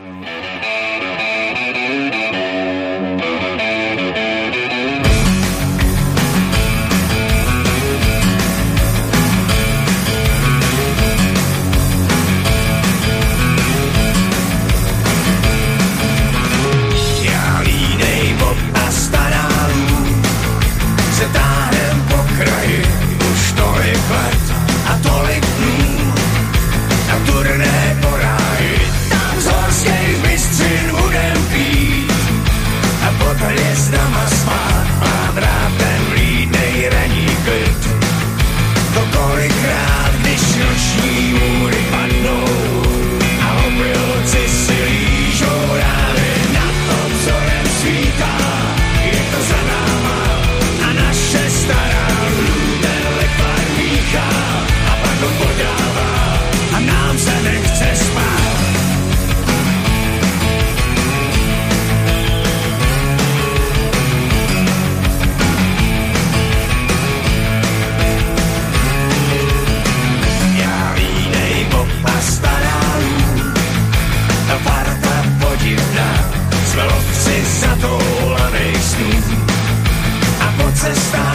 sister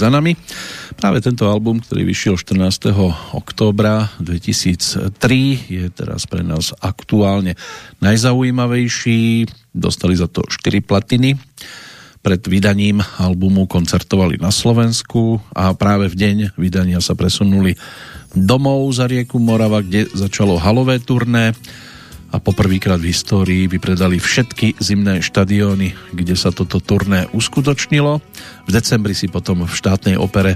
za nami. Práve tento album, ktorý vyšiel 14. októbra 2003, je teraz pre nás aktuálne najzaujímavejší. Dostali za to 4 platiny. Pred vydaním albumu koncertovali na Slovensku a práve v deň vydania sa presunuli domov za rieku Morava, kde začalo halové turné a poprvýkrát v histórii vypredali všetky zimné štadióny, kde sa toto turné uskutočnilo. V decembri si potom v štátnej opere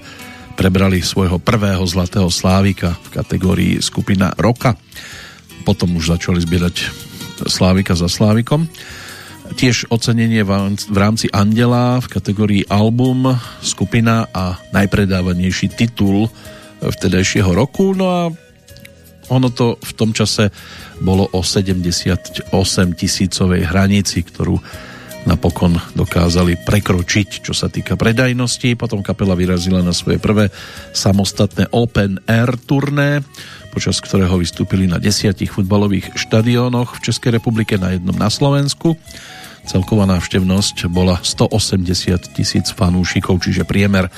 prebrali svojho prvého zlatého slávika v kategórii skupina roka. Potom už začali zbierať slávika za slávikom. Tiež ocenenie v rámci Andela v kategórii album, skupina a najpredávanejší titul vtedajšieho roku. No a ono to v tom čase bolo o 78 tisícovej hranici, ktorú napokon dokázali prekročiť, čo sa týka predajnosti. Potom kapela vyrazila na svoje prvé samostatné Open Air turné, počas ktorého vystúpili na desiatich futbalových štadiónoch v Českej republike, na jednom na Slovensku. Celková návštevnosť bola 180 tisíc fanúšikov, čiže priemer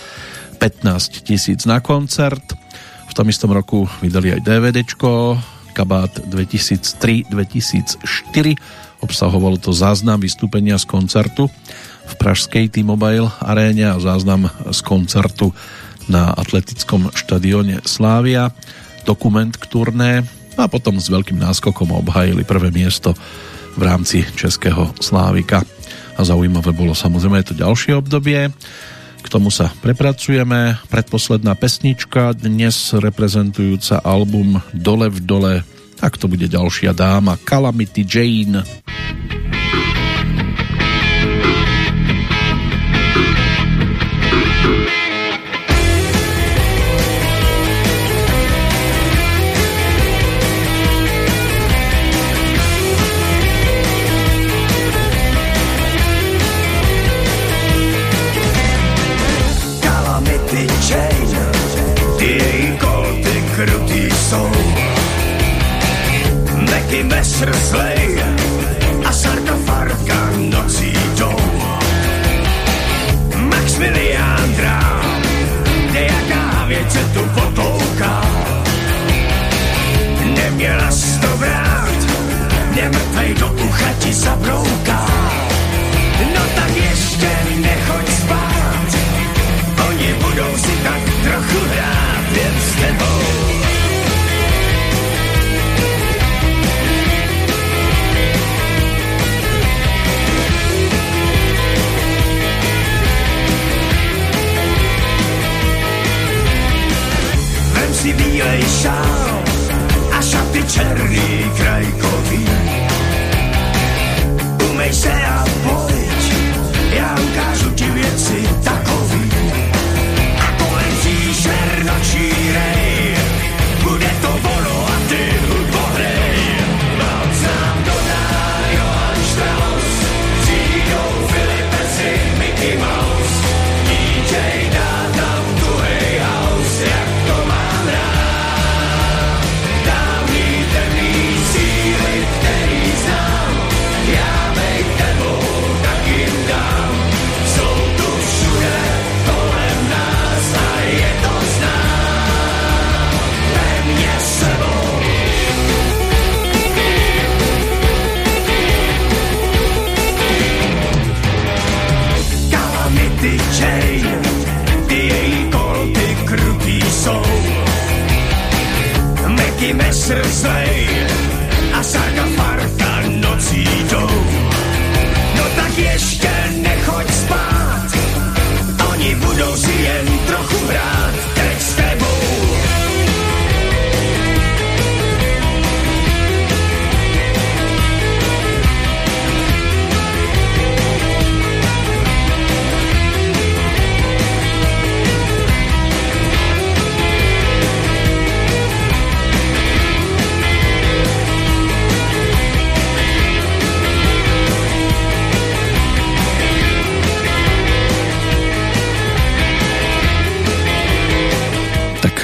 15 tisíc na koncert. V tom istom roku vydali aj DVDčko, kabát 2003-2004 Obsahovalo to záznam vystúpenia z koncertu v pražskej T-Mobile aréne a záznam z koncertu na atletickom štadióne Slávia, dokument k turné a potom s veľkým náskokom obhajili prvé miesto v rámci Českého Slávika. A zaujímavé bolo samozrejme to ďalšie obdobie. K tomu sa prepracujeme. Predposledná pesnička, dnes reprezentujúca album Dole v dole tak to bude ďalšia dáma Calamity Jane. Srslej a sarkofarka nocí jdou. Maximilián Drám, jaká věc se tu potlouká. Neměla jsi to brát, mě mrtvej do ucha ti zabrouká. Bílej šál a šaty černý krajkový. Umej se a pojď, já ukážu ti věci takový. Zlej a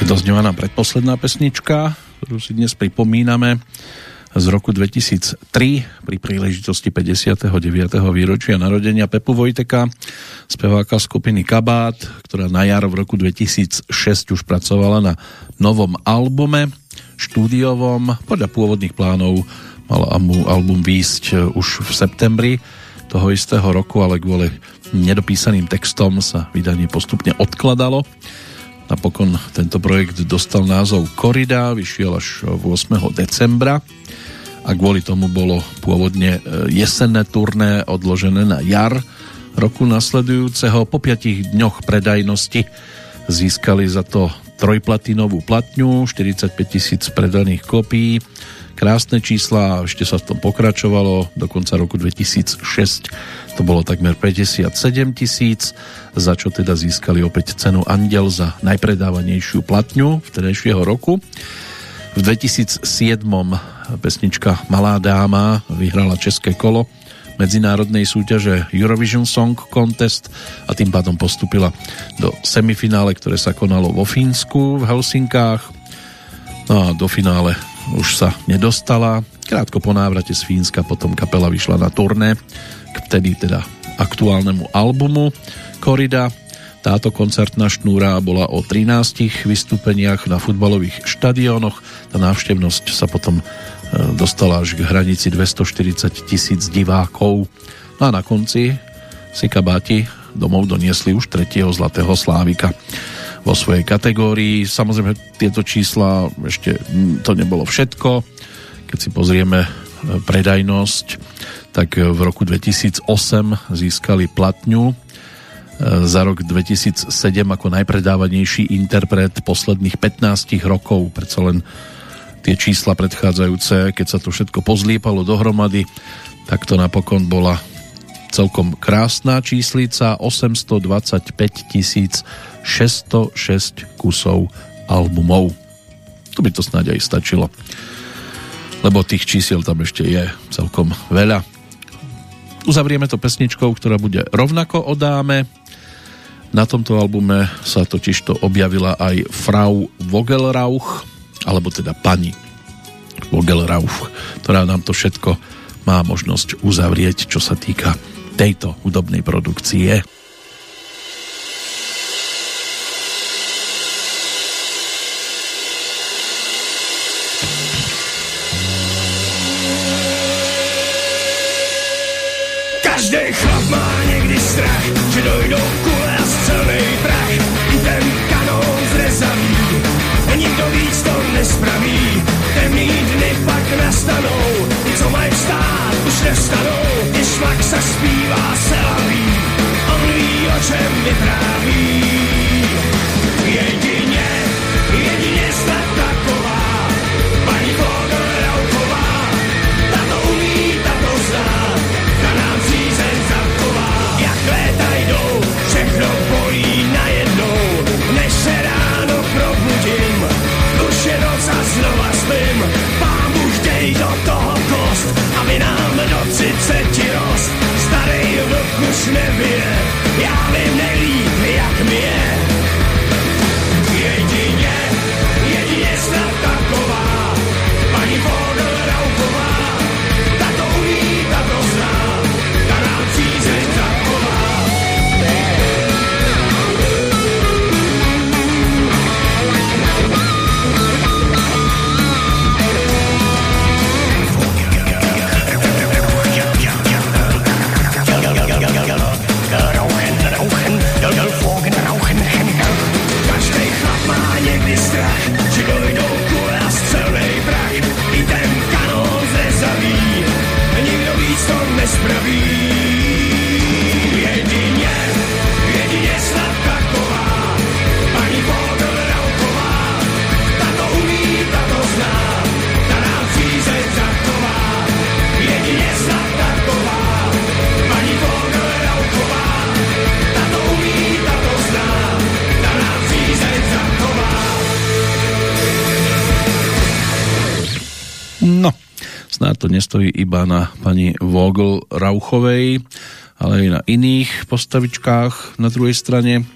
dozňovaná predposledná pesnička, ktorú si dnes pripomíname z roku 2003 pri príležitosti 59. výročia narodenia Pepu Vojteka, speváka skupiny Kabát, ktorá na jar v roku 2006 už pracovala na novom albume štúdiovom. Podľa pôvodných plánov mal album výjsť už v septembri toho istého roku, ale kvôli nedopísaným textom sa vydanie postupne odkladalo. Napokon tento projekt dostal názov Korida, vyšiel až 8. decembra a kvôli tomu bolo pôvodne e, jesenné turné odložené na jar roku nasledujúceho. Po piatich dňoch predajnosti získali za to trojplatinovú platňu, 45 tisíc predaných kopií, krásne čísla, ešte sa v tom pokračovalo, do konca roku 2006 to bolo takmer 57 tisíc, za čo teda získali opäť cenu Andel za najpredávanejšiu platňu vtedajšieho roku. V 2007 pesnička Malá dáma vyhrala České kolo medzinárodnej súťaže Eurovision Song Contest a tým pádom postupila do semifinále, ktoré sa konalo vo Fínsku v Helsinkách. No a do finále už sa nedostala. Krátko po návrate z Fínska potom kapela vyšla na turné k vtedy teda aktuálnemu albumu Korida táto koncertná šnúra bola o 13 vystúpeniach na futbalových štadiónoch. Tá návštevnosť sa potom e, dostala až k hranici 240 tisíc divákov. No a na konci si kabáti domov doniesli už tretieho zlatého slávika vo svojej kategórii. Samozrejme, tieto čísla ešte to nebolo všetko. Keď si pozrieme e, predajnosť, tak v roku 2008 získali platňu za rok 2007 ako najpredávanejší interpret posledných 15 rokov. Predsa len tie čísla predchádzajúce, keď sa to všetko pozliepalo dohromady, tak to napokon bola celkom krásna číslica 825 606 kusov albumov. To by to snáď aj stačilo. Lebo tých čísiel tam ešte je celkom veľa. Uzavrieme to pesničkou, ktorá bude rovnako o dáme, na tomto albume sa totižto objavila aj Frau Vogelrauch, alebo teda pani Vogelrauch, ktorá nám to všetko má možnosť uzavrieť, čo sa týka tejto hudobnej produkcie. Každý chlap má někdy strach, že dojdou kule a střelej prach. Ten kanón zrezaví, nikdo víc to nespraví. Temný dny pak nastanou, ty co mají vstát, už nevstanou. Šlak se zpívá, se laví, on ví, o čem vypráví. Nevie, já vím to nespraví. Nestojí iba na pani Vogel Rauchovej, ale aj na iných postavičkách na druhej strane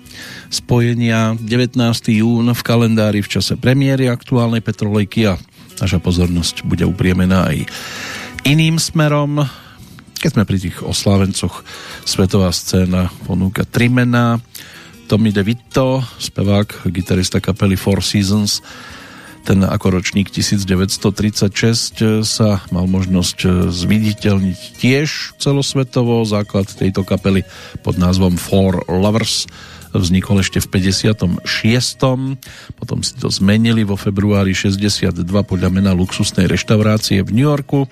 spojenia 19. jún v kalendári v čase premiéry aktuálnej Petrolejky a naša pozornosť bude upriemená aj iným smerom. Keď sme pri tých oslávencoch, svetová scéna ponúka tri mená. Tommy DeVito, spevák, gitarista kapely Four Seasons, ten ako ročník 1936 sa mal možnosť zviditeľniť tiež celosvetovo. Základ tejto kapely pod názvom Four Lovers vznikol ešte v 56. Potom si to zmenili vo februári 62 podľa mena luxusnej reštaurácie v New Yorku.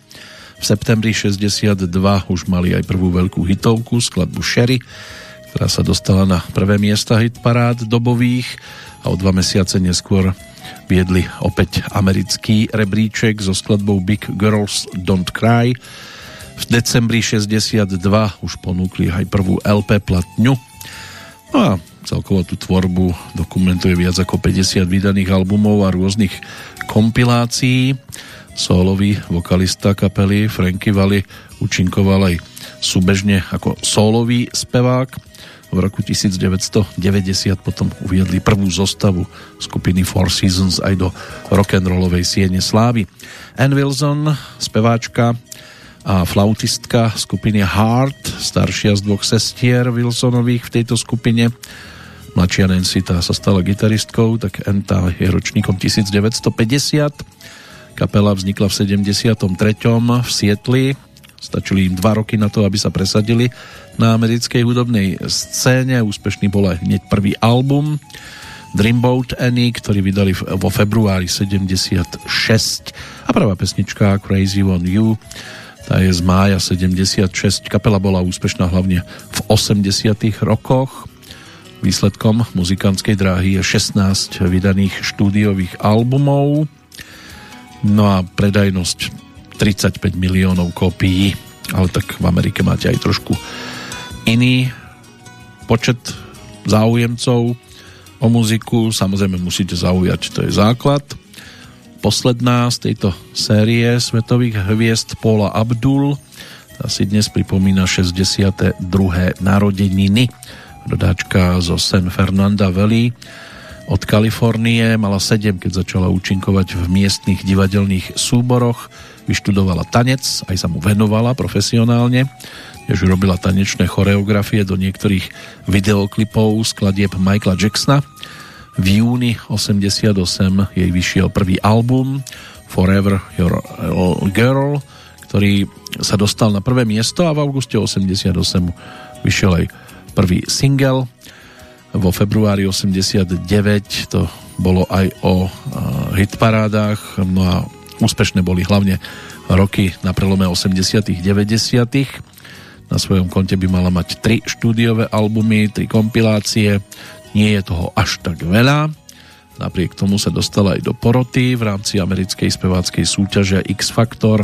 V septembri 62 už mali aj prvú veľkú hitovku, skladbu Sherry, ktorá sa dostala na prvé miesta hitparád dobových a o dva mesiace neskôr viedli opäť americký rebríček so skladbou Big Girls Don't Cry. V decembri 62 už ponúkli aj prvú LP platňu. No a celkovo tú tvorbu dokumentuje viac ako 50 vydaných albumov a rôznych kompilácií. Solový vokalista kapely Franky Valli účinkoval aj súbežne ako solový spevák v roku 1990 potom uviedli prvú zostavu skupiny Four Seasons aj do rock'n'rollovej siene slávy. Ann Wilson, speváčka a flautistka skupiny Heart, staršia z dvoch sestier Wilsonových v tejto skupine. Mladšia Nancy tá sa stala gitaristkou, tak Ann tá je ročníkom 1950. Kapela vznikla v 73. v Sietli. Stačili im dva roky na to, aby sa presadili na americkej hudobnej scéne. Úspešný bol aj hneď prvý album Dreamboat Annie, ktorý vydali vo februári 76. A prvá pesnička Crazy on You tá je z mája 76. Kapela bola úspešná hlavne v 80. rokoch. Výsledkom muzikantskej dráhy je 16 vydaných štúdiových albumov. No a predajnosť 35 miliónov kópií. Ale tak v Amerike máte aj trošku iný počet záujemcov o muziku. Samozrejme musíte zaujať, to je základ. Posledná z tejto série svetových hviezd Paula Abdul tá si dnes pripomína 62. narodeniny. Rodáčka zo San Fernanda Valley od Kalifornie, mala 7, keď začala účinkovať v miestnych divadelných súboroch, vyštudovala tanec, aj sa mu venovala profesionálne Jež robila tanečné choreografie do niektorých videoklipov skladieb Michaela Jacksona. V júni 88 jej vyšiel prvý album Forever Your Girl, ktorý sa dostal na prvé miesto a v auguste 88 vyšiel aj prvý single. Vo februári 89 to bolo aj o hitparádach, no a úspešné boli hlavne roky na prelome 80 90 na svojom konte by mala mať tri štúdiové albumy, tri kompilácie. Nie je toho až tak veľa. Napriek tomu sa dostala aj do poroty v rámci americkej speváckej súťaže X Factor,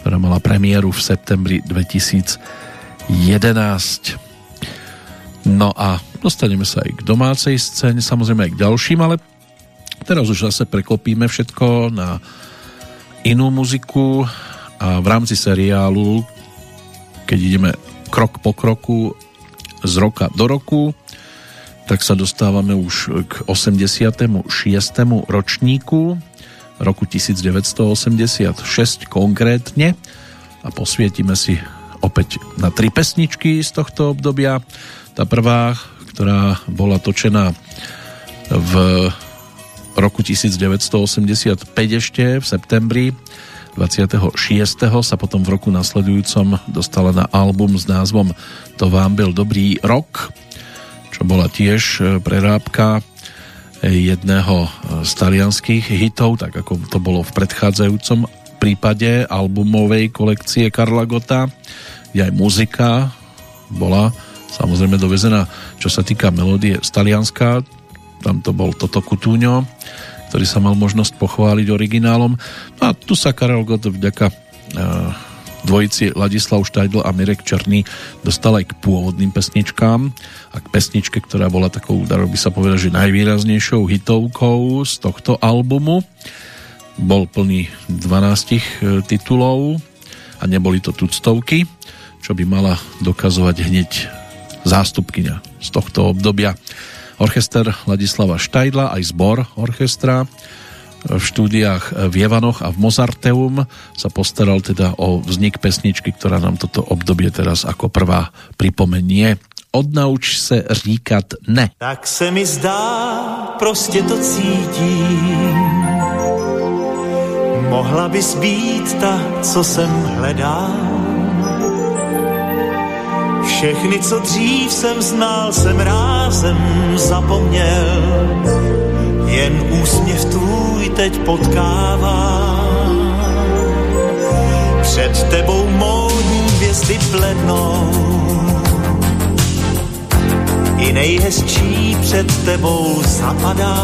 ktorá mala premiéru v septembri 2011. No a dostaneme sa aj k domácej scéne, samozrejme aj k ďalším, ale teraz už zase preklopíme všetko na inú muziku a v rámci seriálu keď ideme krok po kroku z roka do roku, tak sa dostávame už k 86. ročníku roku 1986 konkrétne a posvietime si opäť na tri pesničky z tohto obdobia. Tá prvá, ktorá bola točená v roku 1985 ešte v septembri 26. sa potom v roku nasledujúcom dostala na album s názvom To vám byl dobrý rok, čo bola tiež e, prerábka jedného e, z talianských hitov, tak ako to bolo v predchádzajúcom prípade albumovej kolekcie Karla Gota, aj muzika bola samozrejme dovezená, čo sa týka melódie z Talianska, tam to bol Toto Kutúňo, ktorý sa mal možnosť pochváliť originálom. No a tu sa Karel Gott vďaka uh, dvojici Ladislav Štajdl a Mirek Černý dostal aj k pôvodným pesničkám a k pesničke, ktorá bola takou, daro by sa povedať, že najvýraznejšou hitovkou z tohto albumu. Bol plný 12 e, titulov a neboli to tuctovky, čo by mala dokazovať hneď zástupkyňa z tohto obdobia. Orchester Ladislava Štajdla, aj zbor orchestra v štúdiách v Jevanoch a v Mozarteum sa postaral teda o vznik pesničky, ktorá nám toto obdobie teraz ako prvá pripomenie. Odnauč se říkat ne. Tak se mi zdá, prostě to cítím. Mohla bys být ta, co jsem hledal všechny, co dřív jsem znal, jsem rázem zapomněl. Jen úsměv tvůj teď potkává. Před tebou módní hvězdy plednou. I nejhezčí před tebou zapadá.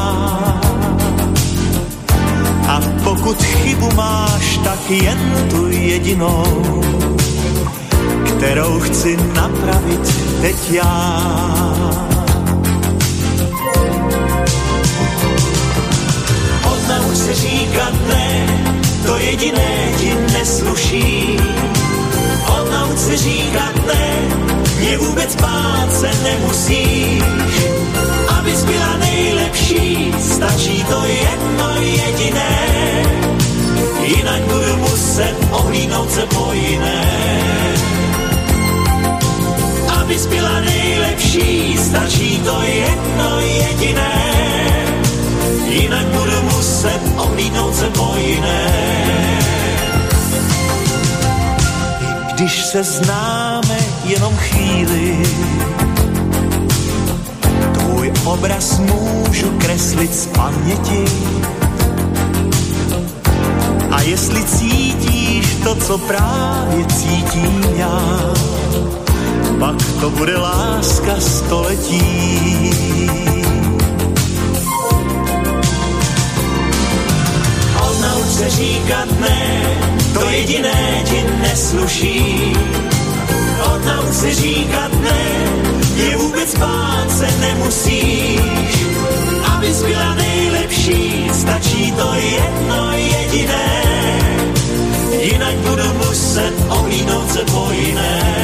A pokud chybu máš, tak jen tu jedinou kterou chci napravit teď já. Odnauč se říkat ne, to jediné ti nesluší. Odnauč se říkat ne, mě vůbec bát se nemusíš. Abys byla nejlepší, stačí to jedno jediné. Jinak budu muset ohlídnout se po jiné abys byla nejlepší, stačí to jedno jediné. Jinak budu muset ohlídnout se po jiné. Když se známe jenom chvíli, tvůj obraz můžu kreslit z paměti. A jestli cítíš to, co právě cítím já, pak to bude láska století. Odnauč se říkat ne, to jediné ti nesluší. Odnauč se říkat ne, je vůbec bát se nemusíš. Abys byla nejlepší, stačí to jedno jediné. Jinak budu muset ohlídnout se po jiné.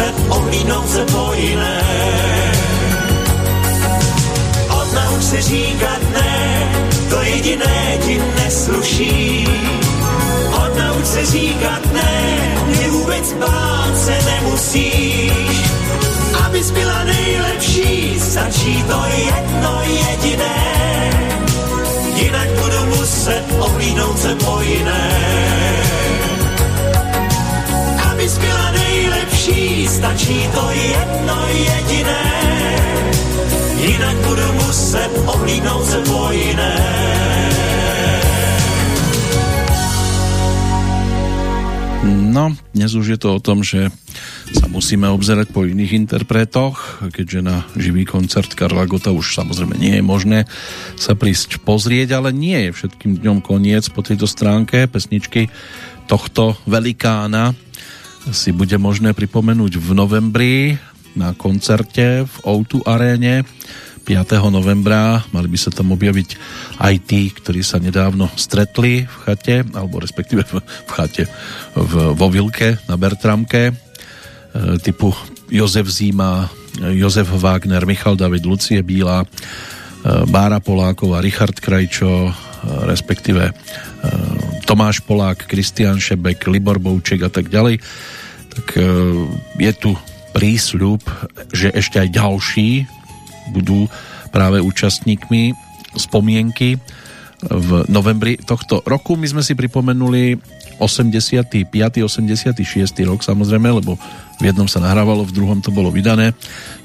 Budu muset ohlídnout se po jiné. Odnauč se říkat ne, to jediné ti nesluší. Odnauč se říkat ne, mě vůbec bát se nemusíš. Abys byla nejlepší, stačí to jedno jediné jinak budu muset ohlídnout se po jiné. Nejlepší, stačí to jedno jediné, jinak budu muset ohlídnout se po jiné. No, dnes už je to o tom, že sa musíme obzerať po iných interpretoch, keďže na živý koncert Karla Gota už samozrejme nie je možné sa prísť pozrieť, ale nie je všetkým dňom koniec po tejto stránke. Pesničky tohto velikána si bude možné pripomenúť v novembri na koncerte v O2 aréne 5. novembra. Mali by sa tam objaviť aj tí, ktorí sa nedávno stretli v chate, alebo respektíve v, v chate v, vo Vilke na Bertramke E, typu Jozef Zíma, Jozef Wagner, Michal David, Lucie Bíla, e, Bára Poláková, Richard Krajčo, e, respektíve Tomáš Polák, Kristian Šebek, Libor Bouček a tak ďalej, tak je tu prísľub, že ešte aj ďalší budú práve účastníkmi spomienky v novembri tohto roku. My sme si pripomenuli 85. 86. rok samozrejme, lebo v jednom sa nahrávalo, v druhom to bolo vydané.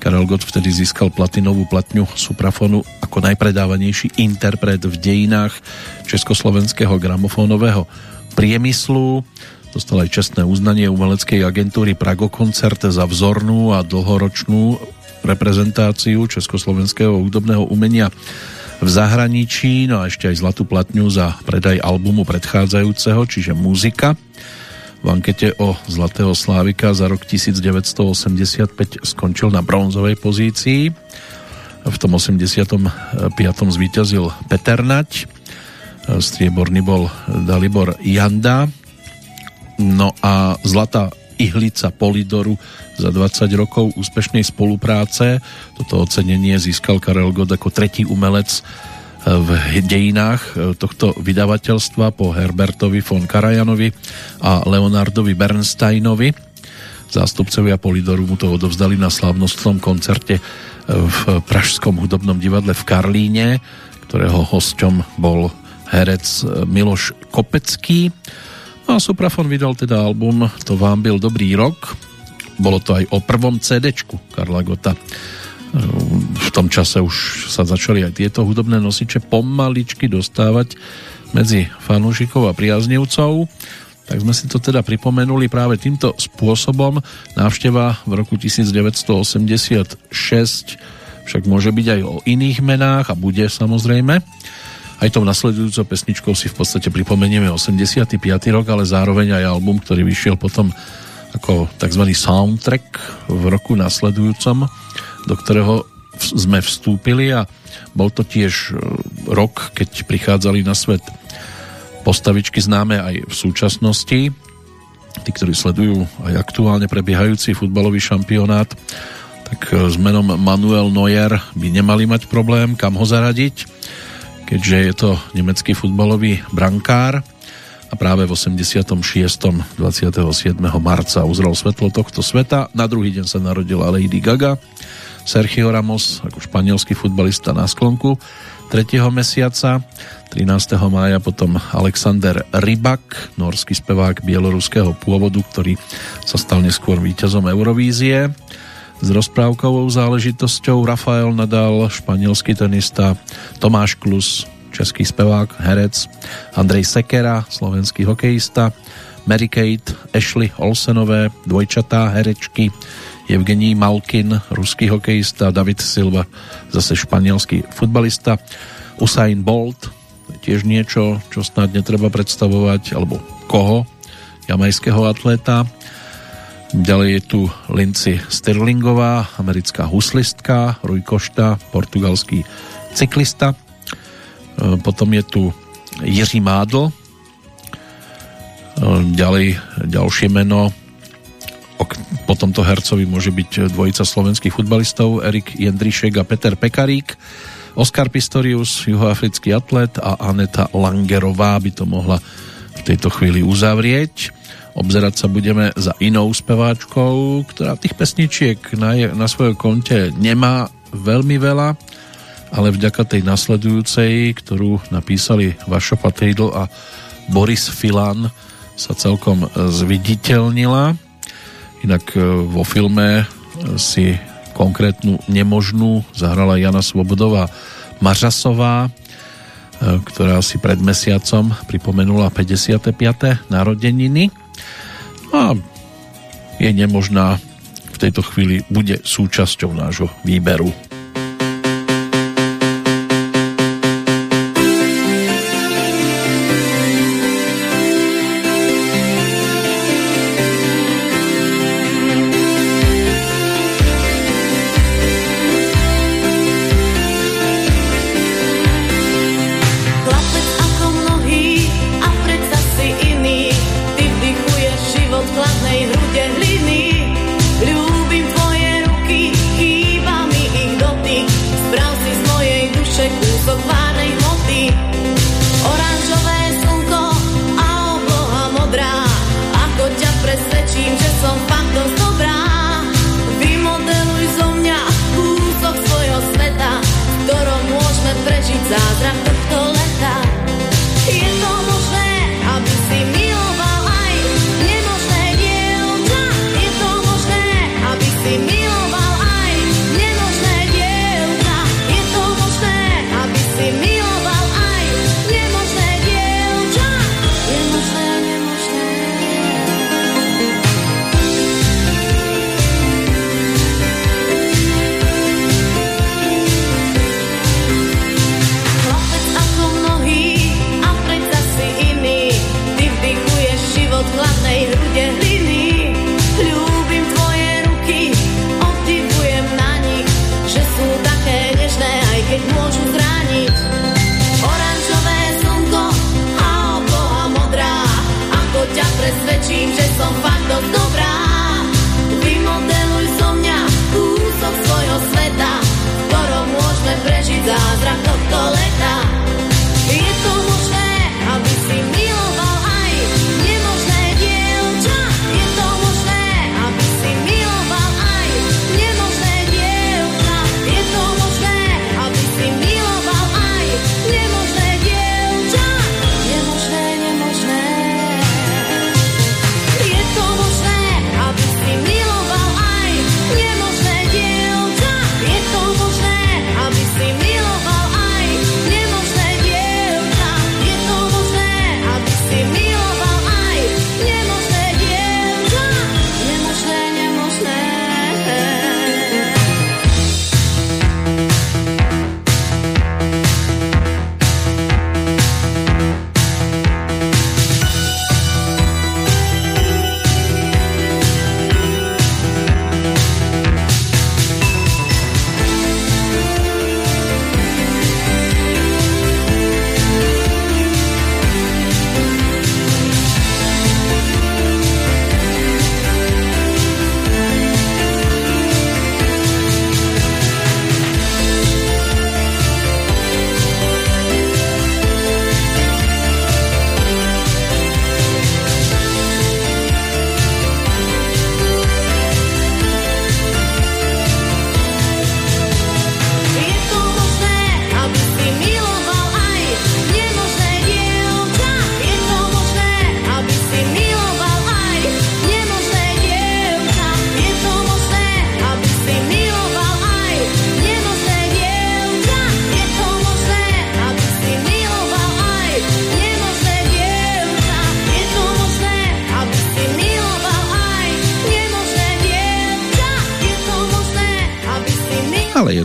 Karel Gott vtedy získal platinovú platňu Suprafonu ako najpredávanejší interpret v dejinách československého gramofónového priemyslu. Dostal aj čestné uznanie umeleckej agentúry Prago Koncert za vzornú a dlhoročnú reprezentáciu československého hudobného umenia v zahraničí, no a ešte aj zlatú platňu za predaj albumu predchádzajúceho, čiže Muzika. V ankete o Zlatého Slávika za rok 1985 skončil na bronzovej pozícii. V tom 85. zvíťazil Peter Nať, strieborný bol Dalibor Janda, no a zlatá ihlica Polidoru za 20 rokov úspešnej spolupráce. Toto ocenenie získal Karel God ako tretí umelec v dejinách e, tohto vydavateľstva po Herbertovi von Karajanovi a Leonardovi Bernsteinovi. Zástupcovia Polidoru mu to odovzdali na slavnostnom koncerte e, v Pražskom hudobnom divadle v Karlíne, ktorého hosťom bol herec e, Miloš Kopecký. No a Suprafon vydal teda album To vám byl dobrý rok. Bolo to aj o prvom CD Karla Gota v tom čase už sa začali aj tieto hudobné nosiče pomaličky dostávať medzi fanúšikov a priaznivcov. Tak sme si to teda pripomenuli práve týmto spôsobom. Návšteva v roku 1986 však môže byť aj o iných menách a bude samozrejme. Aj tou nasledujúcou pesničkou si v podstate pripomenieme 85. rok, ale zároveň aj album, ktorý vyšiel potom ako tzv. soundtrack v roku nasledujúcom do ktorého sme vstúpili a bol to tiež e, rok, keď prichádzali na svet postavičky známe aj v súčasnosti. Tí, ktorí sledujú aj aktuálne prebiehajúci futbalový šampionát, tak e, s menom Manuel Neuer by nemali mať problém, kam ho zaradiť, keďže je to nemecký futbalový brankár a práve v 86. 27. marca uzrel svetlo tohto sveta. Na druhý deň sa narodila Lady Gaga Sergio Ramos ako španielský futbalista na sklonku 3. mesiaca. 13. mája potom Alexander Rybak, norský spevák bieloruského pôvodu, ktorý sa stal neskôr víťazom Eurovízie. S rozprávkovou záležitosťou Rafael Nadal, španielský tenista, Tomáš Klus, český spevák, herec, Andrej Sekera, slovenský hokejista, Mary Kate, Ashley Olsenové, dvojčatá herečky, Evgení Malkin, ruský hokejista, David Silva, zase španielský futbalista, Usain Bolt, tiež niečo, čo snad netreba predstavovať, alebo koho, jamajského atléta. Ďalej je tu Lindsay Sterlingová, americká huslistka, Rui Košta, portugalský cyklista. E, potom je tu Jiří Mádl, e, ďalej ďalšie meno po tomto hercovi môže byť dvojica slovenských futbalistov Erik Jendrišek a Peter Pekarík, Oskar Pistorius, juhoafrický atlet a Aneta Langerová by to mohla v tejto chvíli uzavrieť. Obzerať sa budeme za inou speváčkou, ktorá tých pesničiek na, na svojom konte nemá veľmi veľa, ale vďaka tej nasledujúcej, ktorú napísali Vašo Patejdl a Boris Filan, sa celkom zviditeľnila Inak e, vo filme e, si konkrétnu nemožnú zahrala Jana Svobodová Mařasová, e, ktorá si pred mesiacom pripomenula 55. narodeniny. A je nemožná v tejto chvíli bude súčasťou nášho výberu.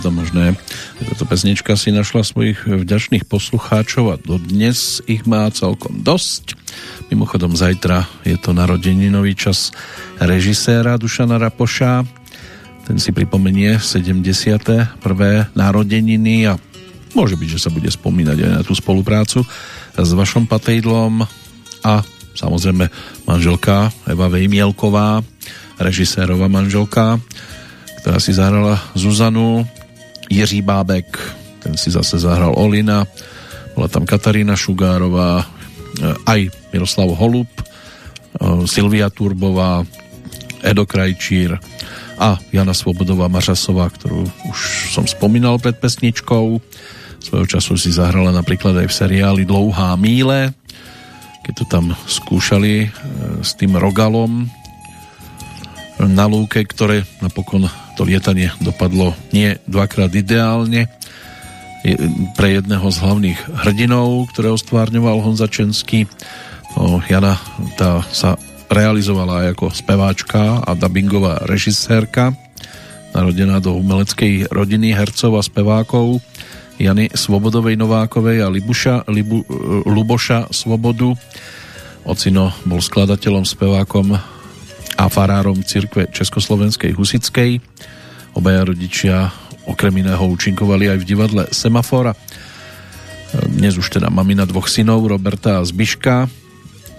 Je to možné. Táto pesnička si našla svojich vďačných poslucháčov a dodnes ich má celkom dosť. Mimochodom zajtra je to narodeninový čas režiséra Dušana Rapoša. Ten si pripomenie 71. narodeniny a môže byť, že sa bude spomínať aj na tú spoluprácu s vašom patejdlom a samozrejme manželka Eva Vejmielková, režisérova manželka, ktorá si zahrala Zuzanu, Jiří Bábek, ten si zase zahral Olina, bola tam Katarína Šugárová, e, aj Miroslav Holub, e, Silvia Turbová, Edo Krajčír a Jana Svobodová Mařasová, ktorú už som spomínal pred pesničkou. Svojho času si zahrala napríklad aj v seriáli Dlouhá míle, keď to tam skúšali e, s tým Rogalom na lúke, ktoré napokon to lietanie dopadlo nie dvakrát ideálne. Pre jedného z hlavných hrdinov, ktorého stvárňoval Honza Český, no, Jana tá sa realizovala aj ako speváčka a dubbingová režisérka, narodená do umeleckej rodiny hercov a spevákov Jany Svobodovej Novákovej a Libuša, Libu, Luboša Svobodu. Ocino bol skladateľom, spevákom a farárom cirkve Československej Husickej. Obaja rodičia okrem iného účinkovali aj v divadle Semafora. Dnes už teda mamina dvoch synov, Roberta a Zbiška,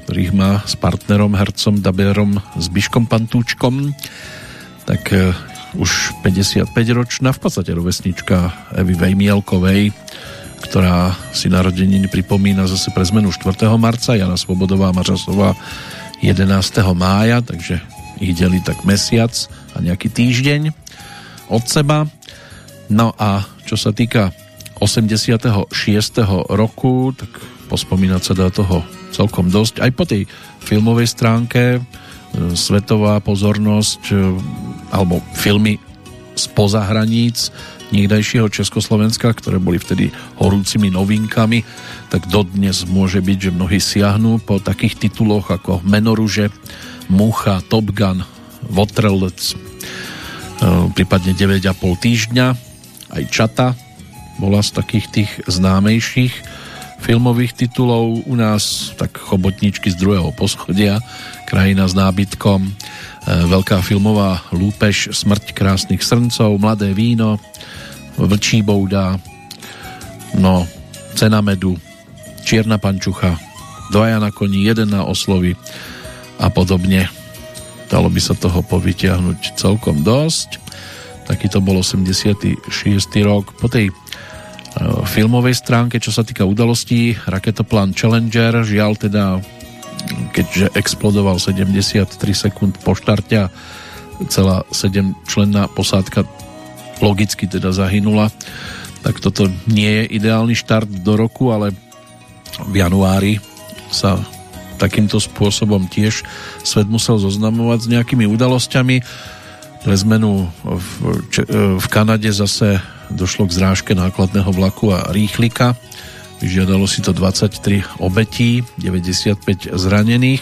ktorých má s partnerom, hercom, daberom Zbiškom Pantúčkom. Tak e, už 55-ročná, v podstate rovesnička Evy Vejmielkovej, ktorá si narodeniny pripomína zase pre zmenu 4. marca, Jana Svobodová Mařasová 11. mája, takže ich delí tak mesiac a nejaký týždeň od seba. No a čo sa týka 86. roku, tak pospomínať sa dá toho celkom dosť. Aj po tej filmovej stránke e, svetová pozornosť e, alebo filmy spoza hraníc niekdajšieho Československa, ktoré boli vtedy horúcimi novinkami, tak dodnes môže byť, že mnohí siahnú po takých tituloch ako Menoruže, Mucha, Top Gun, Votrelec, e, prípadne 9,5 týždňa, aj Čata bola z takých tých známejších filmových titulov u nás, tak chobotničky z druhého poschodia, krajina s nábytkom, e, veľká filmová lúpež, smrť krásnych srncov, mladé víno, vlčí bouda, no, cena medu, čierna pančucha, dvaja na koni, jeden na oslovy a podobne. Dalo by sa toho povytiahnuť celkom dosť. Taký to bol 86. rok. Po tej filmovej stránke, čo sa týka udalostí, raketoplán Challenger, žiaľ teda, keďže explodoval 73 sekúnd po štarte a celá 7 členná posádka logicky teda zahynula, tak toto nie je ideálny štart do roku, ale v januári sa takýmto spôsobom tiež svet musel zoznamovať s nejakými udalosťami. Pre zmenu v, v Kanade zase došlo k zrážke nákladného vlaku a rýchlika. Vyžiadalo si to 23 obetí, 95 zranených.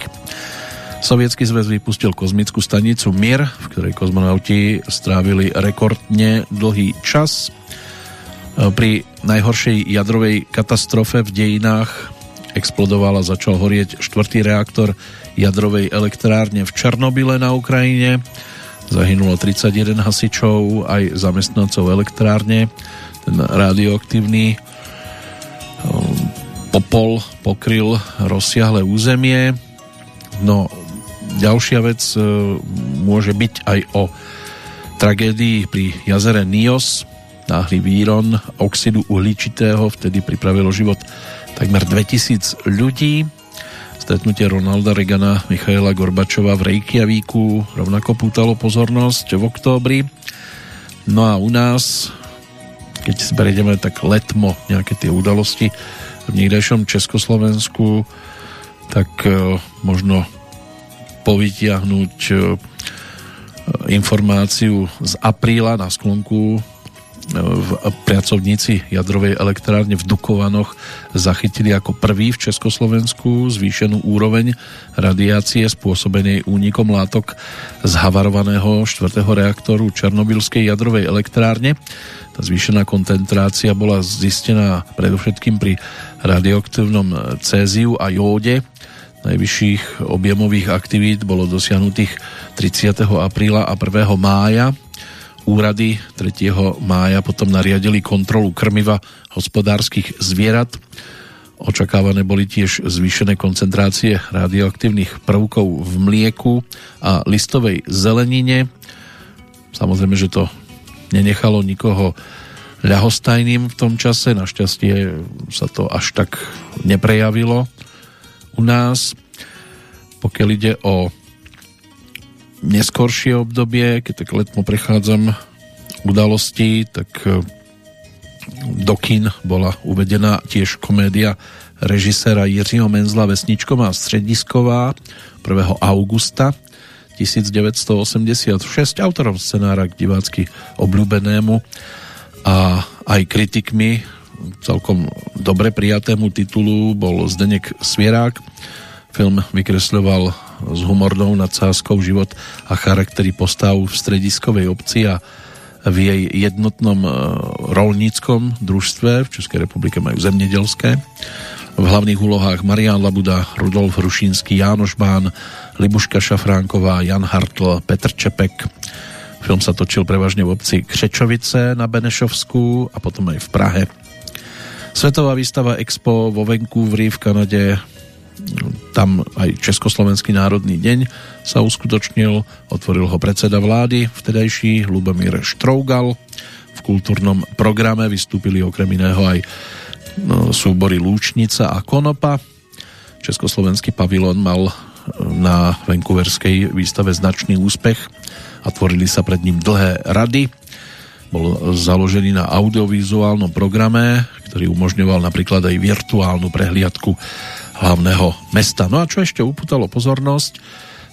Sovietský zväz vypustil kozmickú stanicu Mir, v ktorej kozmonauti strávili rekordne dlhý čas. Pri najhoršej jadrovej katastrofe v dejinách explodoval a začal horieť štvrtý reaktor jadrovej elektrárne v Černobyle na Ukrajine. Zahynulo 31 hasičov, aj zamestnancov elektrárne. Ten radioaktívny um, popol pokryl rozsiahle územie. No, ďalšia vec uh, môže byť aj o tragédii pri jazere Nios. Náhly víron oxidu uhličitého vtedy pripravilo život takmer 2000 ľudí Stretnutie Ronalda Regana, Michaela Gorbačova v Reykjavíku rovnako pútalo pozornosť v októbri. No a u nás, keď si prejdeme tak letmo nejaké tie udalosti v niekdejšom Československu, tak e, možno povytiahnuť e, informáciu z apríla na sklonku v pracovníci jadrovej elektrárne v Dukovanoch zachytili ako prvý v Československu zvýšenú úroveň radiácie spôsobenej únikom látok z havarovaného 4. reaktoru Černobylskej jadrovej elektrárne. Tá zvýšená koncentrácia bola zistená predovšetkým pri radioaktívnom céziu a jóde. Najvyšších objemových aktivít bolo dosiahnutých 30. apríla a 1. mája Úrady 3. mája potom nariadili kontrolu krmiva hospodárskych zvierat. Očakávané boli tiež zvýšené koncentrácie radioaktívnych prvkov v mlieku a listovej zelenine. Samozrejme, že to nenechalo nikoho ľahostajným v tom čase. Našťastie sa to až tak neprejavilo u nás. Pokiaľ ide o neskoršie obdobie, keď tak letmo prechádzam udalosti, tak e, do kin bola uvedená tiež komédia režiséra Jiřího Menzla Vesničková středisková 1. augusta 1986 autorom scenára k divácky obľúbenému a aj kritikmi celkom dobre prijatému titulu bol Zdenek Svierák. Film vykresľoval s humornou nadsázkou život a charaktery postav v strediskovej obci a v jej jednotnom e, rolníckom družstve. V Českej republike majú zemnedelské. V hlavných úlohách Marian Labuda, Rudolf Rušínsky, Jánoš Bán, Libuška Šafránková, Jan Hartl, Petr Čepek. Film sa točil prevažne v obci Křečovice na Benešovsku a potom aj v Prahe. Svetová výstava Expo vo Vancouveri v Kanade tam aj Československý národný deň sa uskutočnil, otvoril ho predseda vlády, vtedajší Lubomír Štrougal. V kultúrnom programe vystúpili okrem iného aj no, súbory Lúčnica a Konopa. Československý pavilon mal e, na Vancouverskej výstave značný úspech a tvorili sa pred ním dlhé rady. Bol založený na audiovizuálnom programe, ktorý umožňoval napríklad aj virtuálnu prehliadku hlavného mesta. No a čo ešte upútalo pozornosť,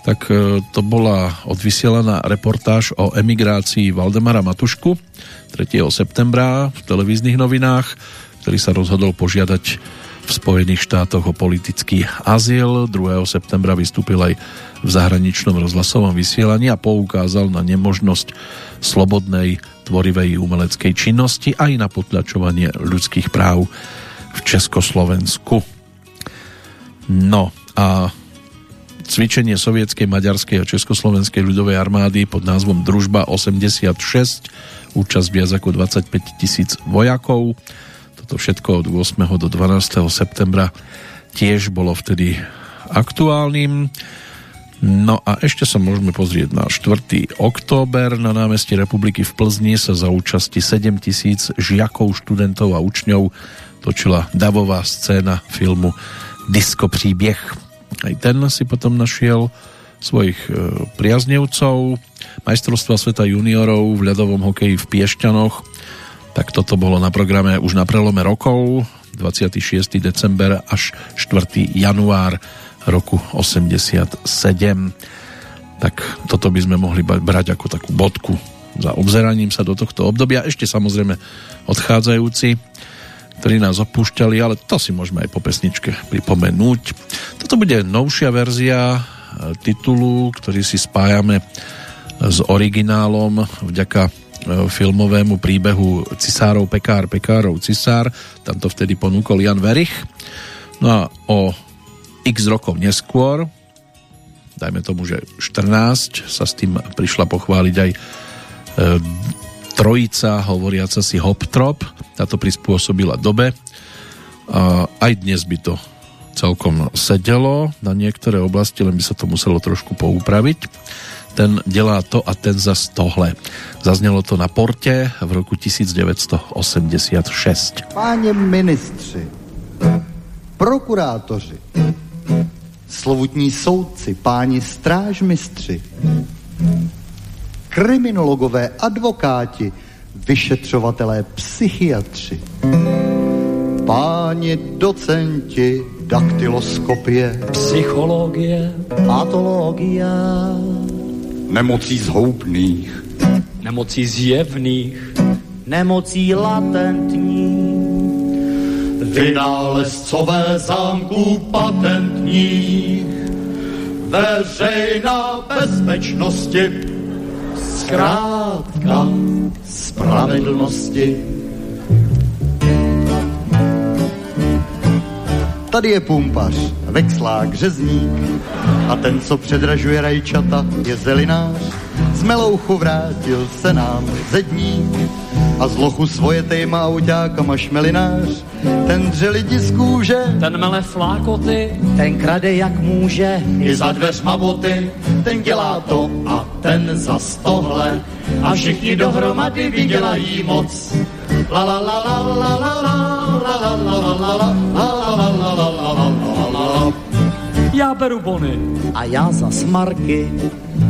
tak e, to bola odvysielaná reportáž o emigrácii Valdemara Matušku 3. septembra v televíznych novinách, ktorý sa rozhodol požiadať v Spojených štátoch o politický azyl. 2. septembra vystúpil aj v zahraničnom rozhlasovom vysielaní a poukázal na nemožnosť slobodnej tvorivej umeleckej činnosti aj na potlačovanie ľudských práv v Československu. No a cvičenie sovietskej, maďarskej a československej ľudovej armády pod názvom Družba 86, účasť viac ako 25 tisíc vojakov. Toto všetko od 8. do 12. septembra tiež bolo vtedy aktuálnym. No a ešte sa môžeme pozrieť na 4. október. Na námestí republiky v Plzni sa za účasti 7 tisíc žiakov, študentov a učňov točila davová scéna filmu Disko príběh. Aj ten si potom našiel svojich e, priaznevcov. Majstrovstva sveta juniorov v ľadovom hokeji v Piešťanoch. Tak toto bolo na programe už na prelome rokov. 26. december až 4. január roku 87. Tak toto by sme mohli brať ako takú bodku za obzeraním sa do tohto obdobia. Ešte samozrejme odchádzajúci, ktorí nás opúšťali, ale to si môžeme aj po pesničke pripomenúť. Toto bude novšia verzia e, titulu, ktorý si spájame s originálom vďaka e, filmovému príbehu Cisárov Pekár, Pekárov Cisár. Tam to vtedy ponúkol Jan Verich. No a o x rokov neskôr, dajme tomu, že 14, sa s tým prišla pochváliť aj e, trojica hovoriaca si Hoptrop, táto prispôsobila dobe. A aj dnes by to celkom sedelo na niektoré oblasti, len by sa to muselo trošku poupraviť. Ten delá to a ten zas tohle. Zaznelo to na porte v roku 1986. Páni ministři, prokurátoři, slovutní soudci, páni strážmistři, kriminologové, advokáti, vyšetřovatelé, psychiatři, páni docenti, daktyloskopie, psychologie, patologia, nemocí zhoubných, nemocí zjevných, nemocí latentní, vynálezcové zámků patentních, veřejná bezpečnosti, zkrátka spravedlnosti. Tady je pumpař, vexlák, řezník a ten, co předražuje rajčata, je zelinář. Z melouchu vrátil se nám zedník a z lochu svoje tejma autáka mašmelinář. Ten dře lidi z kůže, ten mele flákoty, ten krade jak může, i za dveřma boty, ten dělá to a ten za tohle a všichni dohromady vydělají moc. La la la la la la la la la la la la la la la la la la la la Já beru bony. A já za smarky.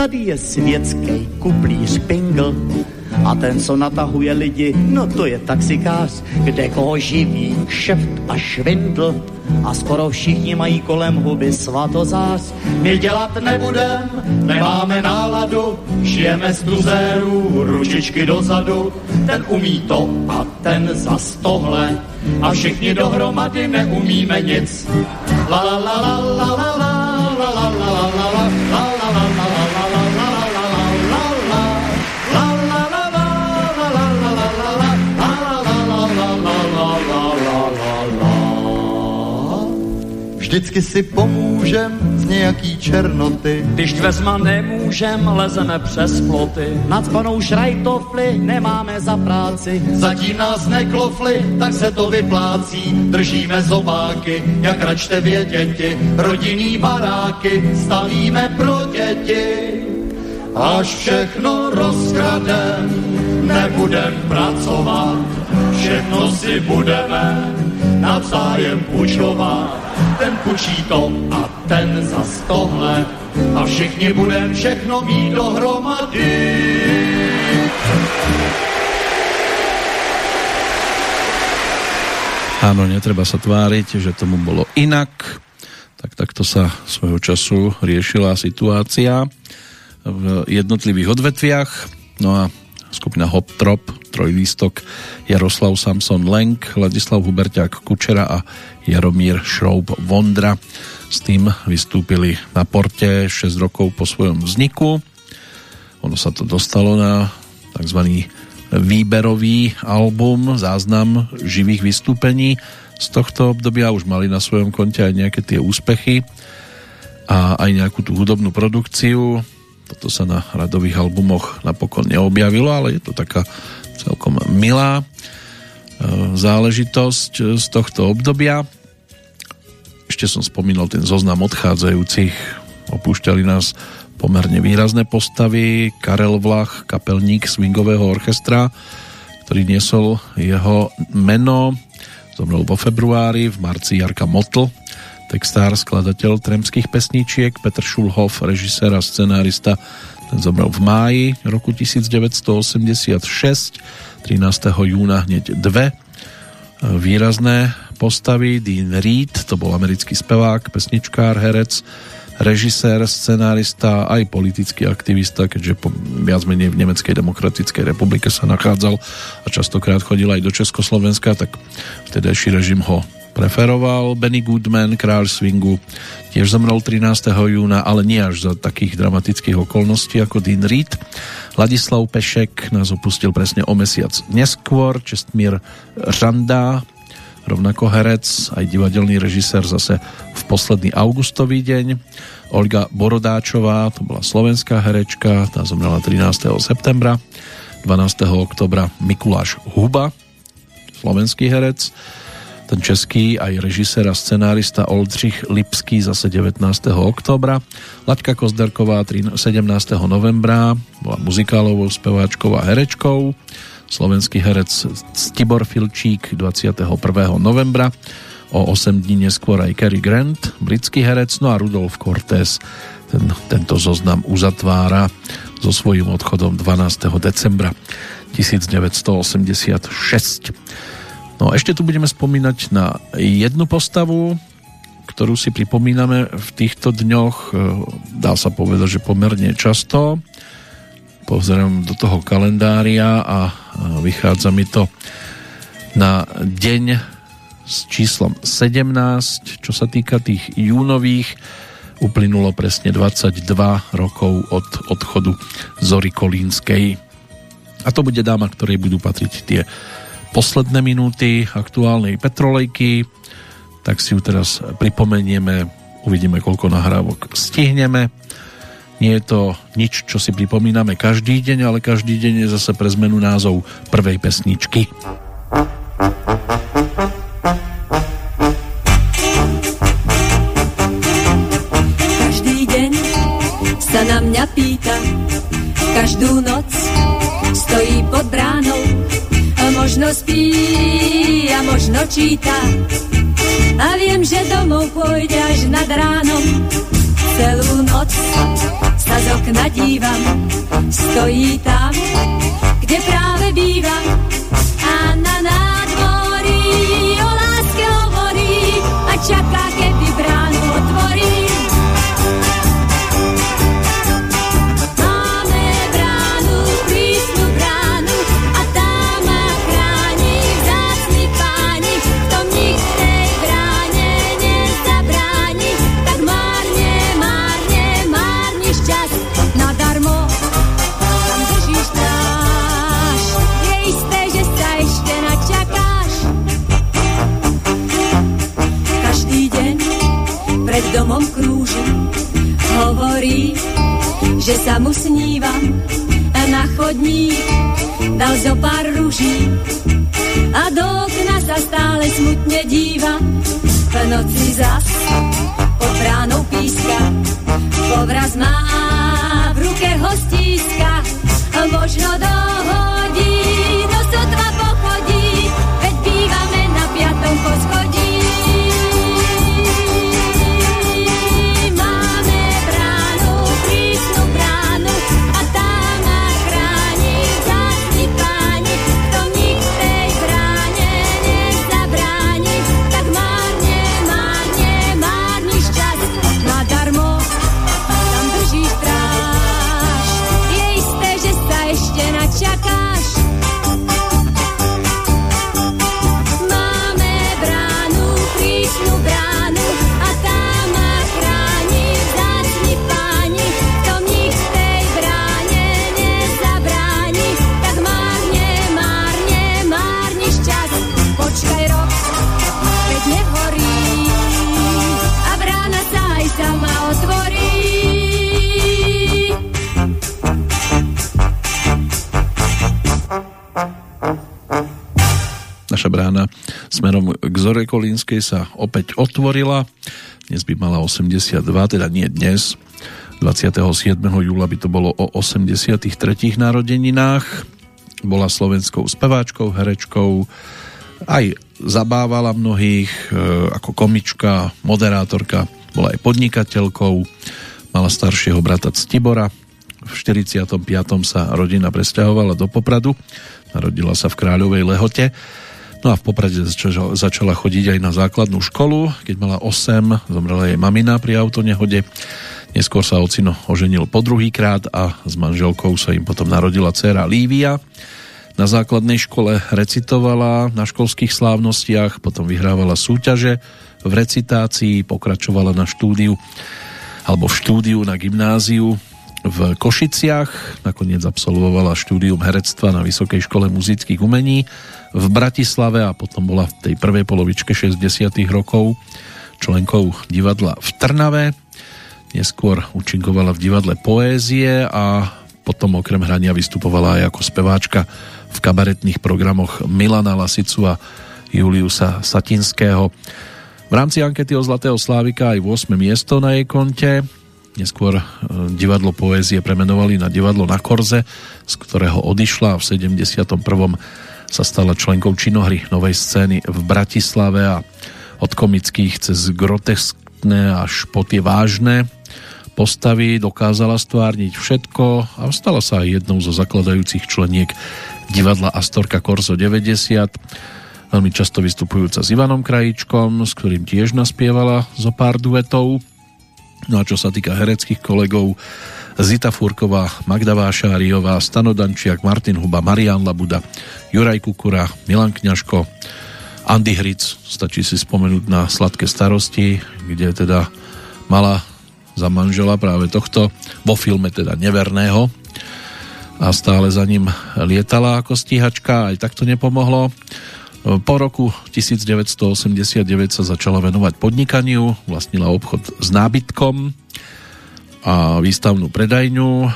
Tady je světský kuplíř Pingl a ten, co natahuje lidi, no to je taxikář, kde koho živí kšeft a švindl. A skoro všichni mají kolem huby svatozář. My dělat nebudem, nemáme náladu, žijeme z tuzérů, ručičky dozadu. Ten umí to a ten zas tohle. A všichni dohromady neumíme nic. La la la la la la la la la la la Vždycky si pomůžem z nějaký černoty. Když dvezma nemůžem, lezeme přes ploty. Nacpanou šrajtofly nemáme za práci. Zatím nás neklofli, tak se to vyplácí. Držíme zobáky, jak račte věděti. Rodinný baráky stavíme pro děti. Až všechno rozkradem, nebudem pracovat. Všechno si budeme navzájem půjčovat ten to a ten za tohle a všichni budem všechno mít dohromady. Áno, netreba sa tváriť, že tomu bolo inak. Tak takto sa svojho času riešila situácia v jednotlivých odvetviach. No a skupina Hop Trop, trojlístok Jaroslav Samson Lenk, Ladislav Huberťák Kučera a Jaromír Šroub Vondra. S tým vystúpili na porte 6 rokov po svojom vzniku. Ono sa to dostalo na tzv. výberový album, záznam živých vystúpení z tohto obdobia. Už mali na svojom konte aj nejaké tie úspechy a aj nejakú tú hudobnú produkciu. Toto sa na radových albumoch napokon neobjavilo, ale je to taká celkom milá e, záležitosť z tohto obdobia. Ešte som spomínal ten zoznam odchádzajúcich. Opúšťali nás pomerne výrazné postavy. Karel Vlach, kapelník swingového orchestra, ktorý niesol jeho meno. Zomrel vo februári, v marci Jarka Motl, textár, skladateľ tremských pesničiek, Petr Šulhov, režisér a scenárista, ten zomrel v máji roku 1986, 13. júna hneď dve výrazné postavy. Dean Reed, to bol americký spevák, pesničkár, herec, režisér, scenárista, aj politický aktivista, keďže po, viac menej v Nemeckej demokratickej republike sa nachádzal a častokrát chodil aj do Československa, tak vtedajší režim ho preferoval. Benny Goodman, kráľ swingu, tiež zomrel 13. júna, ale nie až za takých dramatických okolností ako Dean Reed. Ladislav Pešek nás opustil presne o mesiac neskôr. Čestmír Randa, rovnako herec, aj divadelný režisér zase v posledný augustový deň. Olga Borodáčová, to bola slovenská herečka, tá zomrela 13. septembra. 12. oktobra Mikuláš Huba, slovenský herec. Ten český aj režisér a scenárista Oldřich Lipský zase 19. oktobra. Laďka Kozderková 17. novembra bola muzikálovou speváčkou a herečkou slovenský herec Tibor Filčík 21. novembra, o 8 dní neskôr aj Cary Grant, britský herec, no a Rudolf Cortés ten, tento zoznam uzatvára so svojím odchodom 12. decembra 1986. No a ešte tu budeme spomínať na jednu postavu, ktorú si pripomíname v týchto dňoch, e, dá sa povedať, že pomerne často. Pozerám do toho kalendária a vychádza mi to na deň s číslom 17, čo sa týka tých júnových, uplynulo presne 22 rokov od odchodu Zory Kolínskej. A to bude dáma, ktorej budú patriť tie posledné minúty aktuálnej petrolejky, tak si ju teraz pripomenieme, uvidíme, koľko nahrávok stihneme. Nie je to nič, čo si pripomíname každý deň, ale každý deň je zase pre zmenu názov prvej pesničky. Každý deň sa na mňa pýta, každú noc stojí pod bránou možno spí a možno číta. A viem, že domov pôjde až nad ránom. Celú noc sa z okna dívam, stojí tam, kde práve bývam. A na nádvorí o láske hovorí a čaká, že sa mu snívam. A na chodník dal zo pár ruží a do okna sa stále smutne díva. V noci zas pod bránou píska, povraz má v ruke hostíska, možno dohodí, smerom k Zore Kolínskej sa opäť otvorila. Dnes by mala 82, teda nie dnes. 27. júla by to bolo o 83. narodeninách. Bola slovenskou speváčkou, herečkou, aj zabávala mnohých e, ako komička, moderátorka, bola aj podnikateľkou, mala staršieho brata Ctibora. V 45. sa rodina presťahovala do Popradu, narodila sa v Kráľovej Lehote. No a v Poprade začala chodiť aj na základnú školu. Keď mala 8, zomrela jej mamina pri autonehode. Neskôr sa ocino oženil po druhýkrát a s manželkou sa im potom narodila dcéra Lívia. Na základnej škole recitovala na školských slávnostiach, potom vyhrávala súťaže v recitácii, pokračovala na štúdiu alebo v štúdiu na gymnáziu v Košiciach, nakoniec absolvovala štúdium herectva na Vysokej škole muzických umení v Bratislave a potom bola v tej prvej polovičke 60 rokov členkou divadla v Trnave. Neskôr účinkovala v divadle Poézie a potom okrem hrania vystupovala aj ako speváčka v kabaretných programoch Milana Lasicu a Juliusa Satinského. V rámci ankety o Zlatého Slávika aj 8. miesto na jej konte. Neskôr e, divadlo poézie premenovali na divadlo na Korze, z ktorého odišla a v 71. sa stala členkou činohry novej scény v Bratislave a od komických cez groteskné až po tie vážne postavy dokázala stvárniť všetko a stala sa aj jednou zo zakladajúcich členiek divadla Astorka Korzo 90, veľmi často vystupujúca s Ivanom Krajíčkom, s ktorým tiež naspievala zo pár duetov. No a čo sa týka hereckých kolegov, Zita Furková, Magda Vášáriová, Stano Dančiak, Martin Huba, Marian Labuda, Juraj Kukura, Milan Kňažko, Andy Hric, stačí si spomenúť na Sladké starosti, kde teda mala za manžela práve tohto, vo filme teda Neverného, a stále za ním lietala ako stíhačka, aj tak to nepomohlo. Po roku 1989 sa začala venovať podnikaniu, vlastnila obchod s nábytkom a výstavnú predajňu.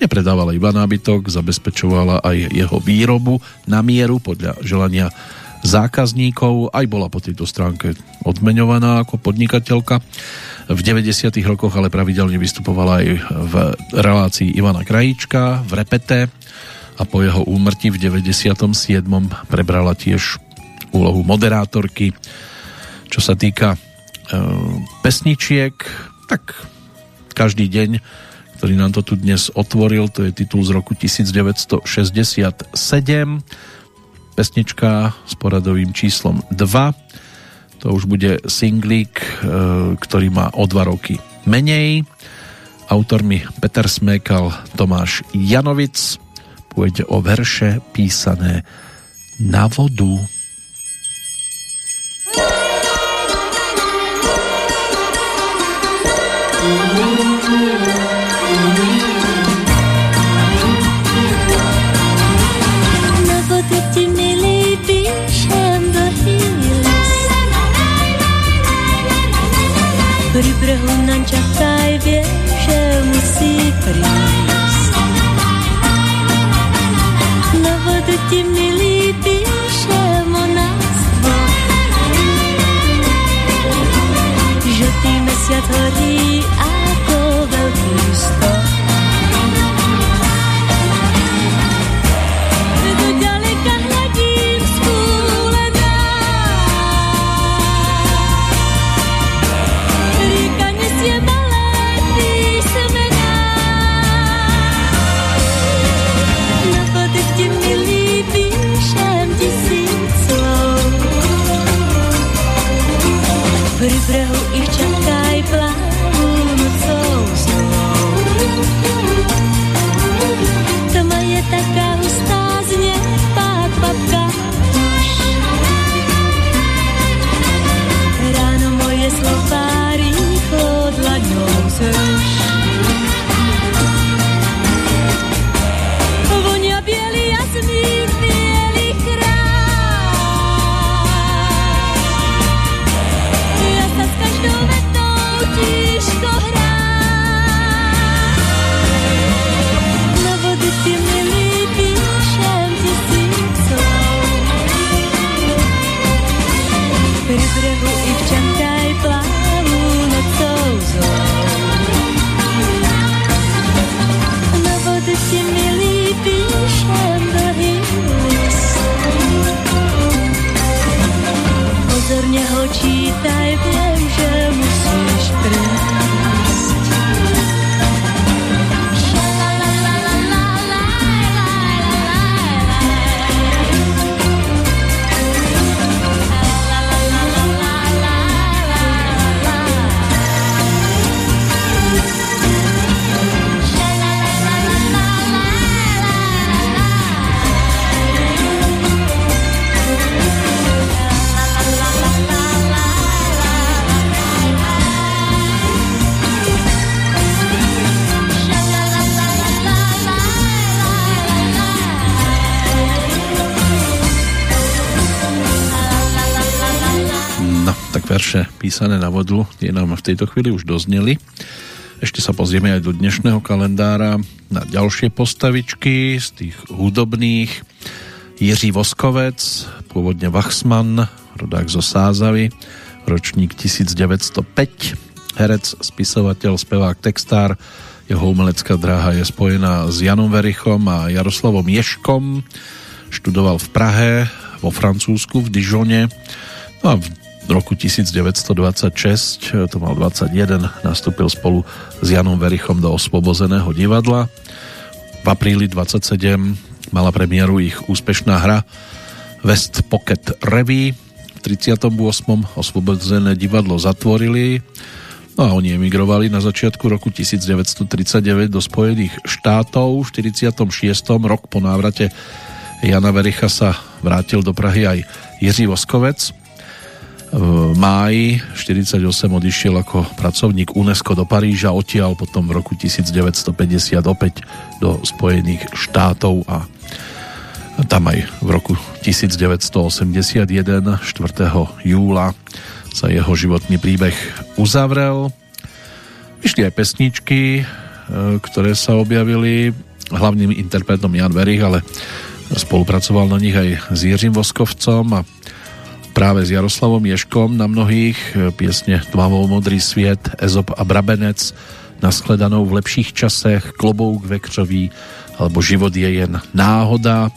Nepredávala iba nábytok, zabezpečovala aj jeho výrobu na mieru podľa želania zákazníkov, aj bola po tejto stránke odmeňovaná ako podnikateľka. V 90. rokoch ale pravidelne vystupovala aj v relácii Ivana Krajíčka v Repete a po jeho úmrtí v 97. prebrala tiež úlohu moderátorky. Čo sa týka e, pesničiek, tak každý deň, ktorý nám to tu dnes otvoril, to je titul z roku 1967 pesnička s poradovým číslom 2 to už bude singlík, e, ktorý má o dva roky menej. Autormi Peter Smekal, Tomáš Janovic. Pôjde o verše písané na vodu. milý píšem จะ的 verše písané na vodu, tie nám v tejto chvíli už dozneli. Ešte sa pozrieme aj do dnešného kalendára na ďalšie postavičky z tých hudobných. Jiří Voskovec, pôvodne Vachsman, rodák zo Sázavy, ročník 1905, herec, spisovateľ, spevák, textár. Jeho umelecká dráha je spojená s Janom Verichom a Jaroslavom Ješkom. Študoval v Prahe, vo Francúzsku, v Dijone. No a v roku 1926, to mal 21, nastúpil spolu s Janom Verichom do Osvobozeného divadla. V apríli 27 mala premiéru ich úspešná hra West Pocket Revy. V 38. Osvobozené divadlo zatvorili no a oni emigrovali na začiatku roku 1939 do Spojených štátov. V 46. rok po návrate Jana Vericha sa vrátil do Prahy aj Jiří Voskovec v máji 48 odišiel ako pracovník UNESCO do Paríža, odtiaľ potom v roku 1950 opäť do Spojených štátov a tam aj v roku 1981 4. júla sa jeho životný príbeh uzavrel. Vyšli aj pesničky, e, ktoré sa objavili hlavným interpretom Jan Verich, ale spolupracoval na nich aj s Jiřím Voskovcom a práve s Jaroslavom Ješkom na mnohých e, piesne Tmavou modrý sviet, Ezop a Brabenec, naskledanou v lepších časech, Klobouk vekřový alebo Život je jen náhoda.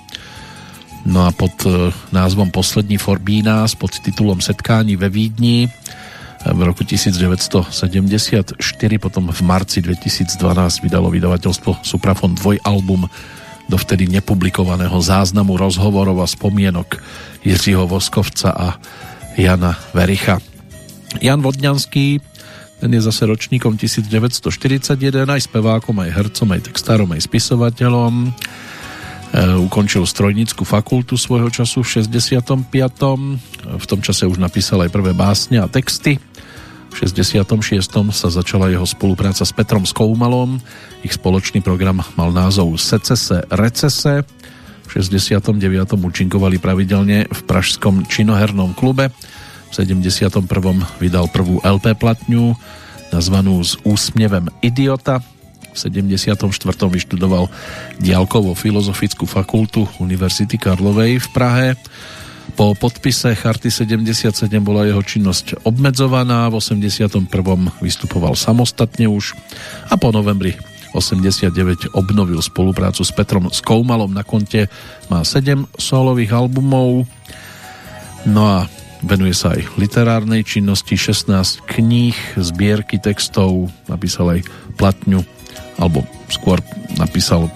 No a pod e, názvom Poslední Forbína s podtitulom Setkání ve Vídni e, v roku 1974, potom v marci 2012 vydalo vydavateľstvo Suprafon dvojalbum dovtedy nepublikovaného záznamu rozhovorov a spomienok Jiřího Voskovca a Jana Vericha. Jan Vodňanský, ten je zase ročníkom 1941, aj spevákom, aj hercom, aj textárom, aj spisovateľom. E, ukončil strojnickú fakultu svojho času v 65. V tom čase už napísal aj prvé básne a texty. V 66. sa začala jeho spolupráca s Petrom Skoumalom. Ich spoločný program mal názov Secese Recese 69. účinkovali pravidelne v pražskom činohernom klube. V 71. vydal prvú LP platňu nazvanú S úsmevem idiota. V 74. vyštudoval diálkovo filozofickú fakultu Univerzity Karlovej v Prahe. Po podpise Charty 77 bola jeho činnosť obmedzovaná, v 81. vystupoval samostatne už a po novembri 89 obnovil spoluprácu s Petrom Skoumalom. Na konte, má 7 solových albumov, no a venuje sa aj literárnej činnosti, 16 kníh, zbierky textov, napísal aj platňu, alebo skôr napísal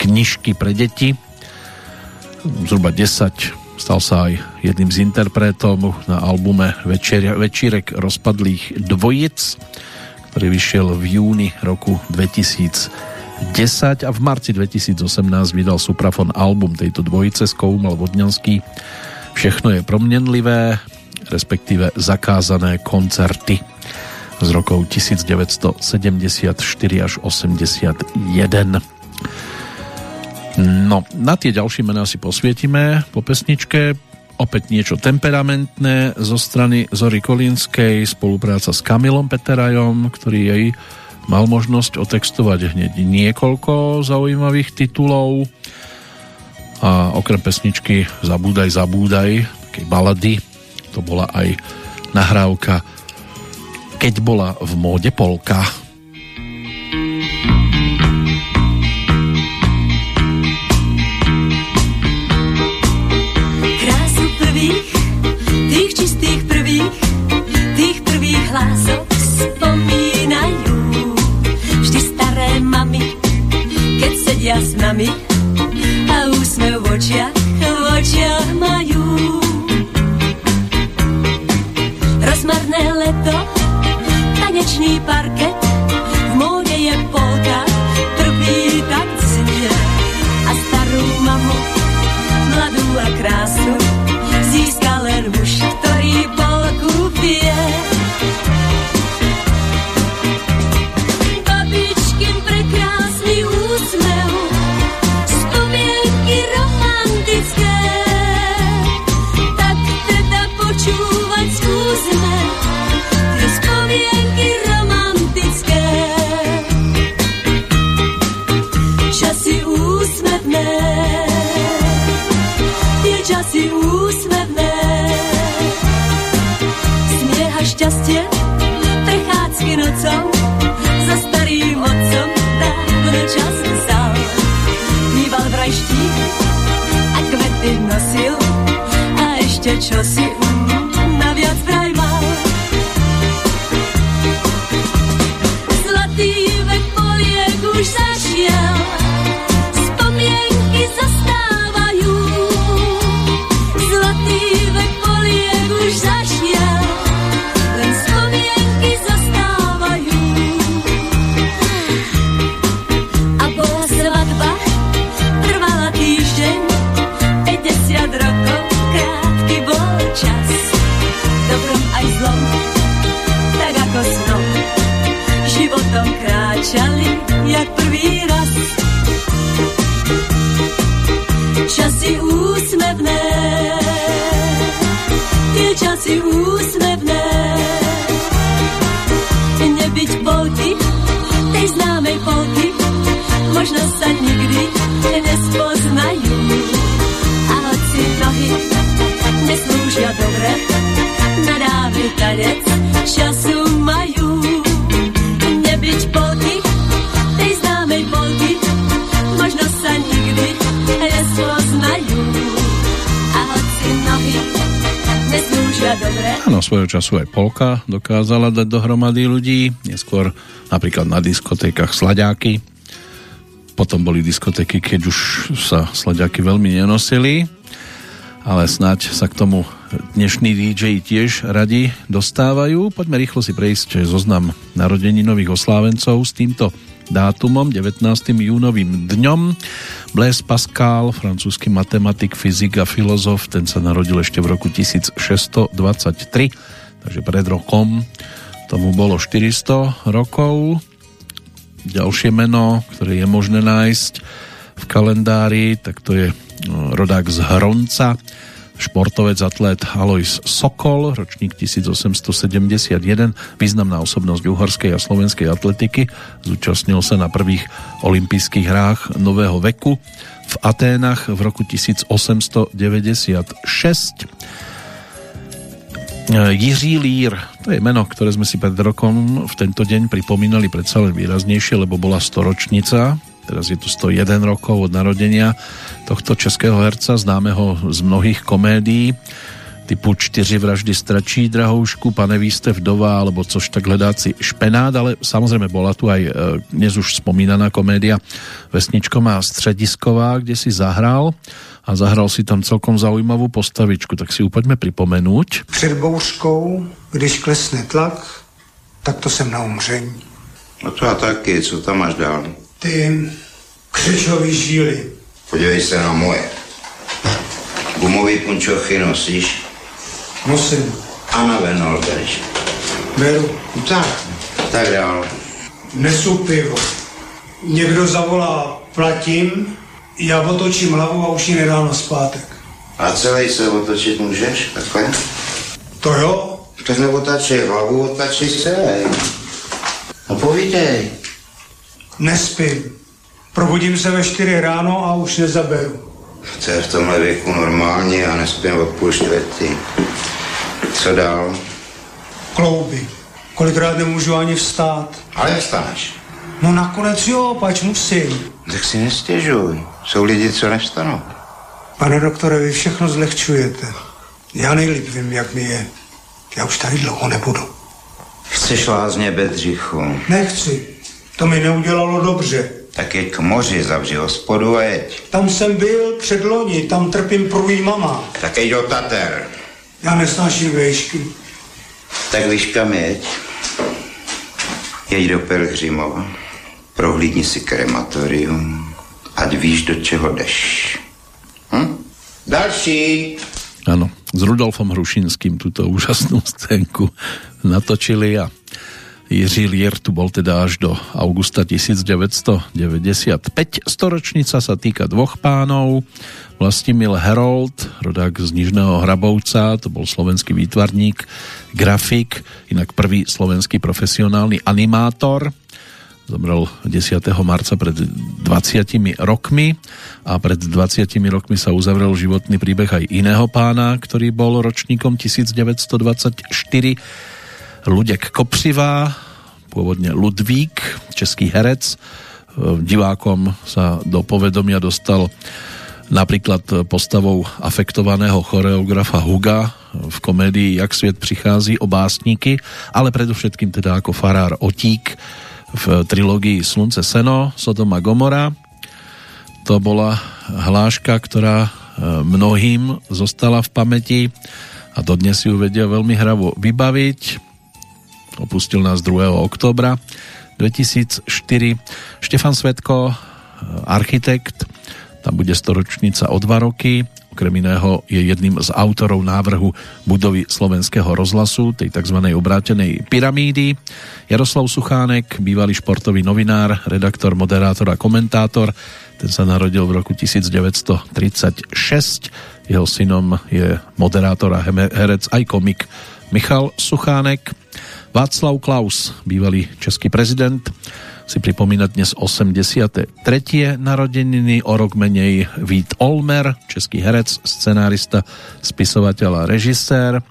knižky pre deti, zhruba 10 stal sa aj jedným z interpretov na albume Večírek rozpadlých dvojic ktorý vyšiel v júni roku 2010 a v marci 2018 vydal Suprafon album tejto dvojice Skoumal Vodňanský Všechno je promienlivé, respektíve zakázané koncerty z rokov 1974 až 81. No, na tie ďalšie mená si posvietime po pesničke opäť niečo temperamentné zo strany Zory Kolínskej, spolupráca s Kamilom Peterajom, ktorý jej mal možnosť otextovať hneď niekoľko zaujímavých titulov a okrem pesničky Zabúdaj, zabúdaj, takej balady, to bola aj nahrávka Keď bola v móde polka. tých prvých, tých prvých hlások spomínajú. Vždy staré mami, keď sedia s nami a úsmev v očiach, v očiach majú. Rozmarné leto, tanečný parket, v móde je polka, trpí tak cne. A starú mamu, mladú a krásnu, získa len muž, tak teda počúvať skúsme tie spomienky nocą Za starým otcom dávno čas stal Býval v rajštích a kvety nosil. A ešte čo časy úsmevné, nebyť polky, tej známej polky, možno sa nikdy nespoznajú. A hoci nohy neslúžia dobre, na dávny tanec času Áno, svojho času aj Polka dokázala dať dohromady ľudí, neskôr napríklad na diskotékach Slaďáky. Potom boli diskotéky, keď už sa Slaďáky veľmi nenosili, ale snáď sa k tomu dnešní DJ tiež radi dostávajú. Poďme rýchlo si prejsť zoznam narodení nových oslávencov s týmto dátumom, 19. júnovým dňom. Blaise Pascal, francúzsky matematik, fyzik a filozof, ten sa narodil ešte v roku 1623, takže pred rokom tomu bolo 400 rokov. Ďalšie meno, ktoré je možné nájsť v kalendári, tak to je no, rodák z Hronca, športovec, atlét Alois Sokol, ročník 1871, významná osobnosť uhorskej a slovenskej atletiky, zúčastnil sa na prvých olympijských hrách nového veku v Aténach v roku 1896. Jiří Lír, to je meno, ktoré sme si pred rokom v tento deň pripomínali predsa len výraznejšie, lebo bola storočnica, teraz je to 101 rokov od narodenia tohto českého herca, známeho z mnohých komédií, typu Čtyři vraždy stračí drahoušku, Pane vy ste vdova, alebo což tak hledáci špenát, ale samozrejme bola tu aj e, dnes už spomínaná komédia Vesničko má středisková, kde si zahral a zahral si tam celkom zaujímavú postavičku, tak si ju poďme pripomenúť. Před bouřkou, když klesne tlak, tak to jsem na umření. No to a taky, co tam máš dál? Ty křečový žíly. Podívej se na moje. Gumový punčochy nosíš? Nosím. A na venol bereš. Beru. No tak, tak dál. Nesu pivo. Někdo zavolá platím, já otočím hlavu a už ji nedám na zpátek. A celý se otočit můžeš? Takhle? To jo? Tak neotačej hlavu, otačej celý. No povídej. Nespím. Probudím se ve 4 ráno a už nezaberu. To je v tomhle věku normální a nespím od půl čtvrtý. Co dál? Klouby. Kolikrát nemůžu ani vstát. Ale vstaneš. No nakonec jo, pač musím. Tak si nestěžuj. Jsou lidi, co nevstanou. Pane doktore, vy všechno zlehčujete. Já nejlíp vím, jak mi je. Já už tady dlouho nebudu. Chceš lázně Bedřichu, Nechci. To mi neudělalo dobře. tak jeď k moři, zavři hospodu a jeď. Tam jsem byl před loni, tam trpím průjímama. Tak jeď do Tater. Já nesnáším vejšky. Tak víš kam jeď? Jeď do Pelhřimova, prohlídni si krematorium, ať víš, do čeho jdeš. Hm? Další. Áno, s Rudolfom Hrušinským túto úžasnú scénku natočili a Jiří Lier tu bol teda až do augusta 1995. Storočnica sa týka dvoch pánov. Vlastimil Herold, rodák z Nižného Hrabovca, to bol slovenský výtvarník, grafik, inak prvý slovenský profesionálny animátor. Zomrel 10. marca pred 20 rokmi a pred 20 rokmi sa uzavrel životný príbeh aj iného pána, ktorý bol ročníkom 1924 Ludek Kopřivá, pôvodne Ludvík, český herec. Divákom sa do povedomia dostal napríklad postavou afektovaného choreografa Huga v komédii Jak svět přichází o básníky, ale predovšetkým teda ako farár Otík v trilógii Slunce Seno, Sodom a Gomora. To bola hláška, ktorá e, mnohým zostala v pamäti a dodnes ju vedia veľmi hravo vybaviť. Opustil nás 2. oktobra 2004. Štefan Svetko, e, architekt, tam bude storočnica o dva roky. Okrem iného je jedným z autorov návrhu budovy slovenského rozhlasu, tej tzv. obrátenej pyramídy. Jaroslav Suchánek, bývalý športový novinár, redaktor, moderátor a komentátor. Ten sa narodil v roku 1936. Jeho synom je moderátor a herec aj komik Michal Suchánek. Václav Klaus, bývalý český prezident, si pripomína dnes 83. narodeniny, o rok menej Vít Olmer, český herec, scenárista, spisovateľ a režisér.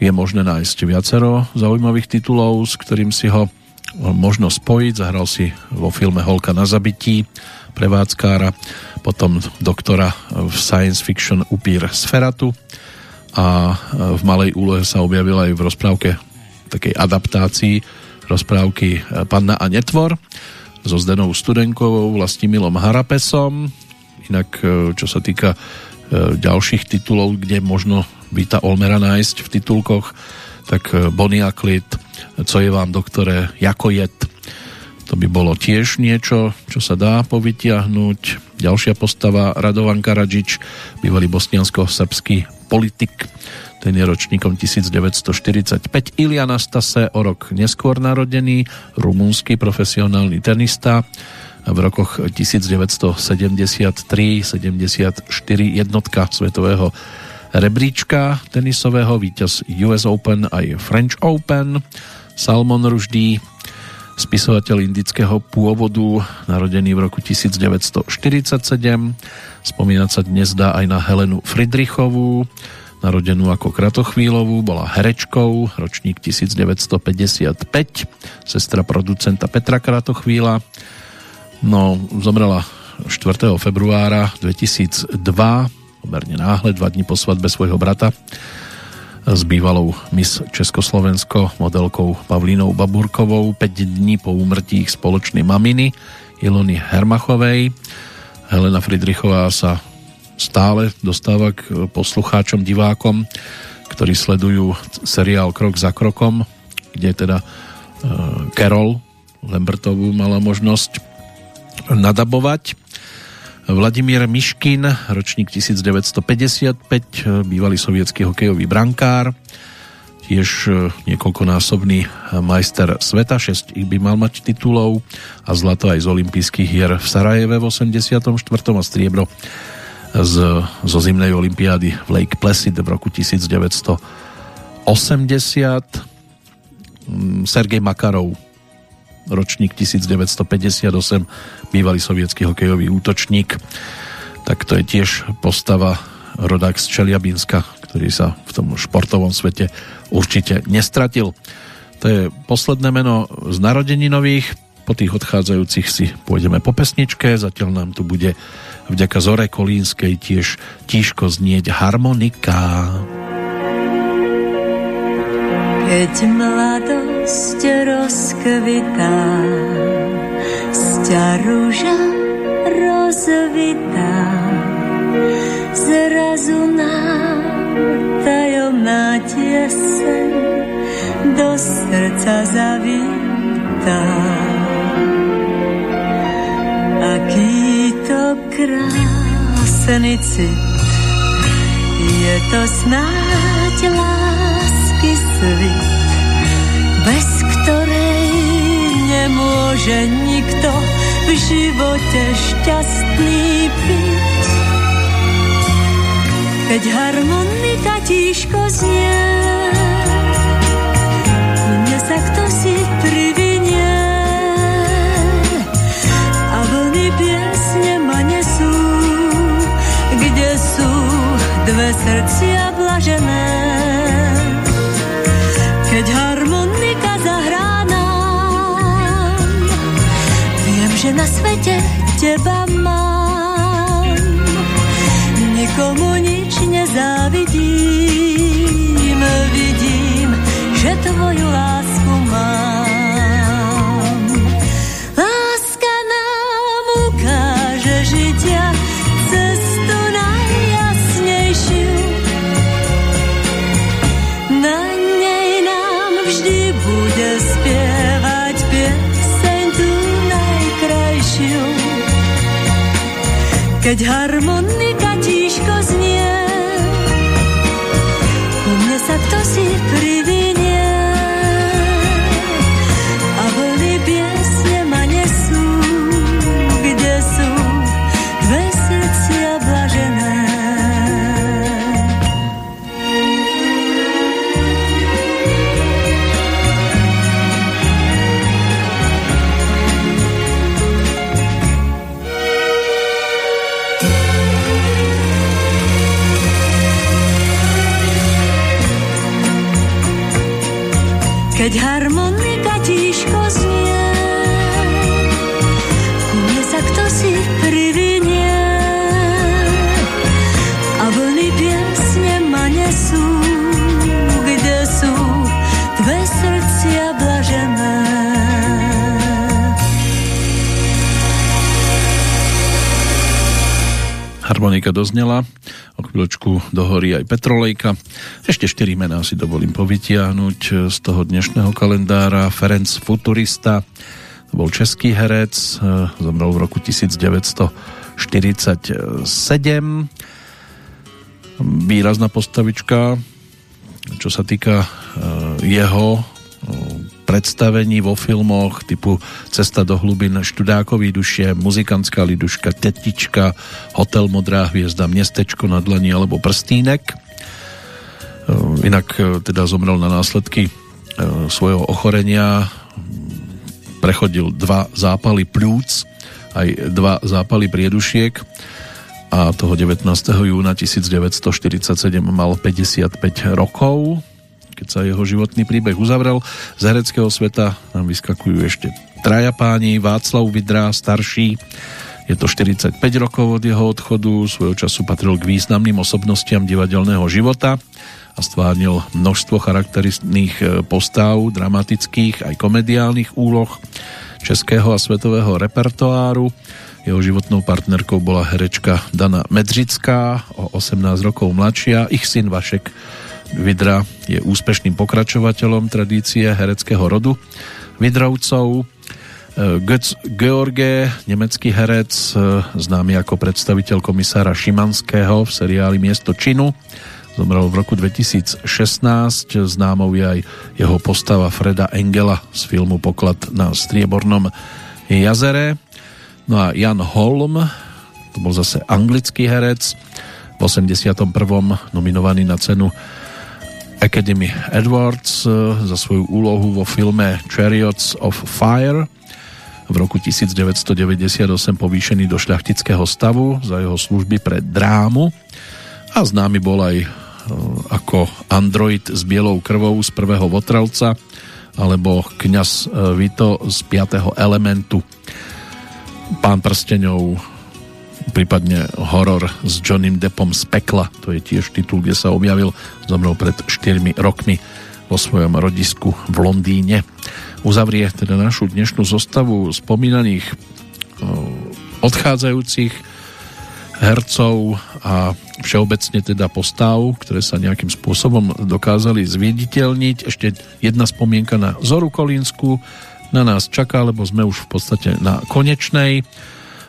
Je možné nájsť viacero zaujímavých titulov, s ktorým si ho možno spojiť. Zahral si vo filme Holka na zabití, prevádzkára, potom doktora v science fiction Upír Sferatu a v malej úlohe sa objavila aj v rozprávke takej adaptácii rozprávky e, Panna a Netvor so Zdenou Studenkovou, Vlastimilom Harapesom. Inak, e, čo sa týka e, ďalších titulov, kde možno Vita Olmera nájsť v titulkoch, tak Boniaklit, Co je vám, doktore, jako jed. To by bolo tiež niečo, čo sa dá povytiahnuť. Ďalšia postava, Radovan Karadžič, bývalý bosniansko-srbský politik, ten je ročníkom 1945. Iliana Stase o rok neskôr narodený, rumúnsky profesionálny tenista, v rokoch 1973-74 jednotka svetového rebríčka tenisového, víťaz US Open aj French Open, Salmon Rushdie, spisovateľ indického pôvodu, narodený v roku 1947. Spomínať sa dnes dá aj na Helenu Friedrichovú, narodenú ako Kratochvílovú, bola herečkou, ročník 1955, sestra producenta Petra Kratochvíla. No, zomrela 4. februára 2002, pomerne náhle, dva dní po svadbe svojho brata s bývalou Miss Československo modelkou Pavlínou Baburkovou 5 dní po úmrtí ich spoločnej maminy Ilony Hermachovej. Helena Friedrichová sa stále dostáva k poslucháčom, divákom, ktorí sledujú seriál Krok za krokom, kde teda uh, Carol Lembertovú mala možnosť nadabovať. Vladimír Miškin, ročník 1955, bývalý sovietský hokejový brankár, tiež e, niekoľkonásobný majster sveta, 6 ich by mal mať titulov a zlato aj z olympijských hier v Sarajeve v 84. a striebro z, zo zimnej olympiády v Lake Placid v roku 1980. Mm, Sergej Makarov, ročník 1958, bývalý sovietský hokejový útočník. Tak to je tiež postava rodák z Čeliabínska, ktorý sa v tom športovom svete určite nestratil. To je posledné meno z narodeninových. Po tých odchádzajúcich si pôjdeme po pesničke. Zatiaľ nám tu bude vďaka Zore Kolínskej tiež tížko znieť harmonika. Keď mladosť rozkvitá, sťa rúža rozvitá, zrazu nám tajomná tieseň do srdca zavítá. Aký to krásny cit, je to snáď lásky svit, bez ktorej nemôže nikto v živote šťastný byť. Keď harmonika tížko znie, blažené. Keď harmonika zahrá nám, viem, že na svete teba keď harmonika Harmonika doznela, o chvíľočku dohorí aj Petrolejka. Ešte 4 mená si dovolím povytiahnuť z toho dnešného kalendára. Ferenc Futurista, to bol český herec, eh, zomrel v roku 1947. Výrazná postavička, čo sa týka eh, jeho eh, predstavení vo filmoch typu Cesta do hlubin Študákový duše, Muzikantská liduška, Tetička, Hotel Modrá hviezda, Mestečko na dlani alebo Prstínek. E, Inak e, teda zomrel na následky e, svojho ochorenia, prechodil dva zápaly plúc, aj dva zápaly priedušiek a toho 19. júna 1947 mal 55 rokov keď sa jeho životný príbeh uzavrel. Z hereckého sveta nám vyskakujú ešte traja páni, Václav Vidrá, starší, je to 45 rokov od jeho odchodu, svojho času patril k významným osobnostiam divadelného života a stvárnil množstvo charakteristných e, postav, dramatických aj komediálnych úloh českého a svetového repertoáru. Jeho životnou partnerkou bola herečka Dana Medřická, o 18 rokov mladšia. Ich syn Vašek Vidra je úspešným pokračovateľom tradície hereckého rodu Vidrovcov. Götz George, nemecký herec, známy ako predstaviteľ komisára Šimanského v seriáli Miesto činu. Zomrel v roku 2016. Známou je aj jeho postava Freda Engela z filmu Poklad na Striebornom jazere. No a Jan Holm, to bol zase anglický herec, v 81. nominovaný na cenu Academy Edwards za svoju úlohu vo filme Chariots of Fire v roku 1998 povýšený do šľachtického stavu za jeho služby pre drámu a známy bol aj ako android s bielou krvou z prvého Votrelca alebo kňaz Vito z 5. elementu Pán prsteňov prípadne horor s Johnnym Deppom z pekla, to je tiež titul, kde sa objavil, zomrel pred 4 rokmi vo svojom rodisku v Londýne. Uzavrie teda našu dnešnú zostavu spomínaných odchádzajúcich hercov a všeobecne teda postav, ktoré sa nejakým spôsobom dokázali zviditeľniť. Ešte jedna spomienka na Zoru Kolínsku na nás čaká, lebo sme už v podstate na konečnej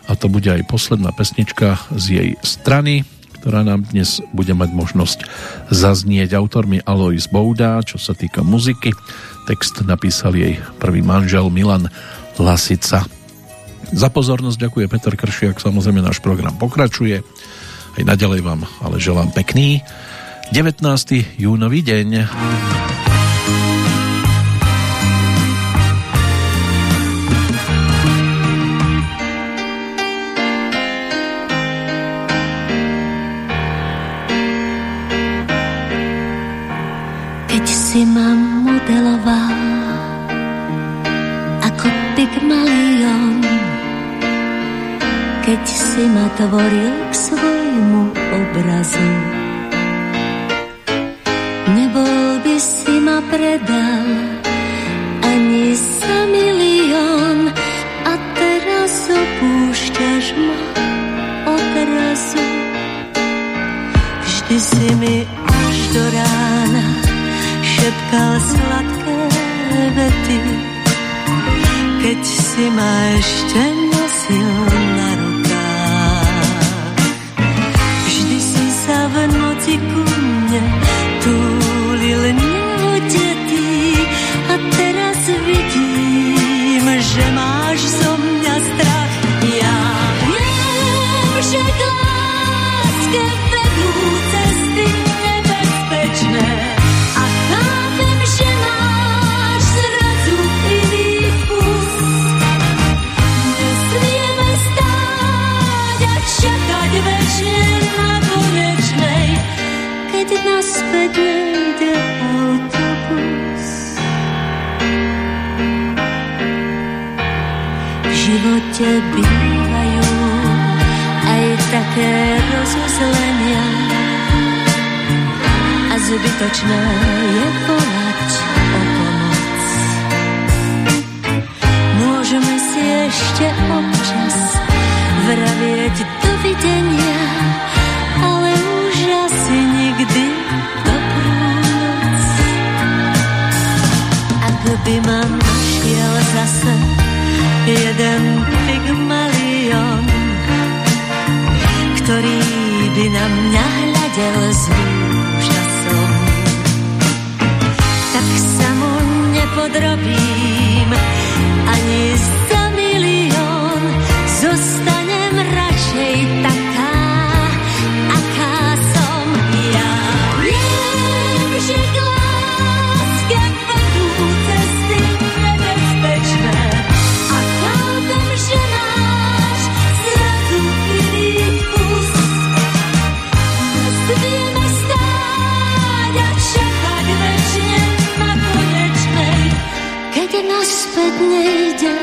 a to bude aj posledná pesnička z jej strany, ktorá nám dnes bude mať možnosť zaznieť autormi Alois Bouda, čo sa týka muziky. Text napísal jej prvý manžel Milan Lasica. Za pozornosť ďakuje Peter Kršiak, samozrejme náš program pokračuje. Aj naďalej vám ale želám pekný 19. júnový deň. Si ma modeloval ako Pygmalion, keď si ma tvoril k svojmu obrazu. Nebol by si ma predal ani za milión a teraz opúšťaš ma odrazu. Vždy si mi až do rána šepkal sladké vety, keď si ma ešte nosil na rukách. Vždy si sa v noci kúpil živote bývajú aj také rozuzlenia a zbytočné je volať o pomoc. Môžeme si ešte občas vravieť dovidenia, ale už asi nikdy dobrú noc. Ak by ma ktorý by na mňa hľadel s úžasom. Tak sa mu nepodrobím ani za nejde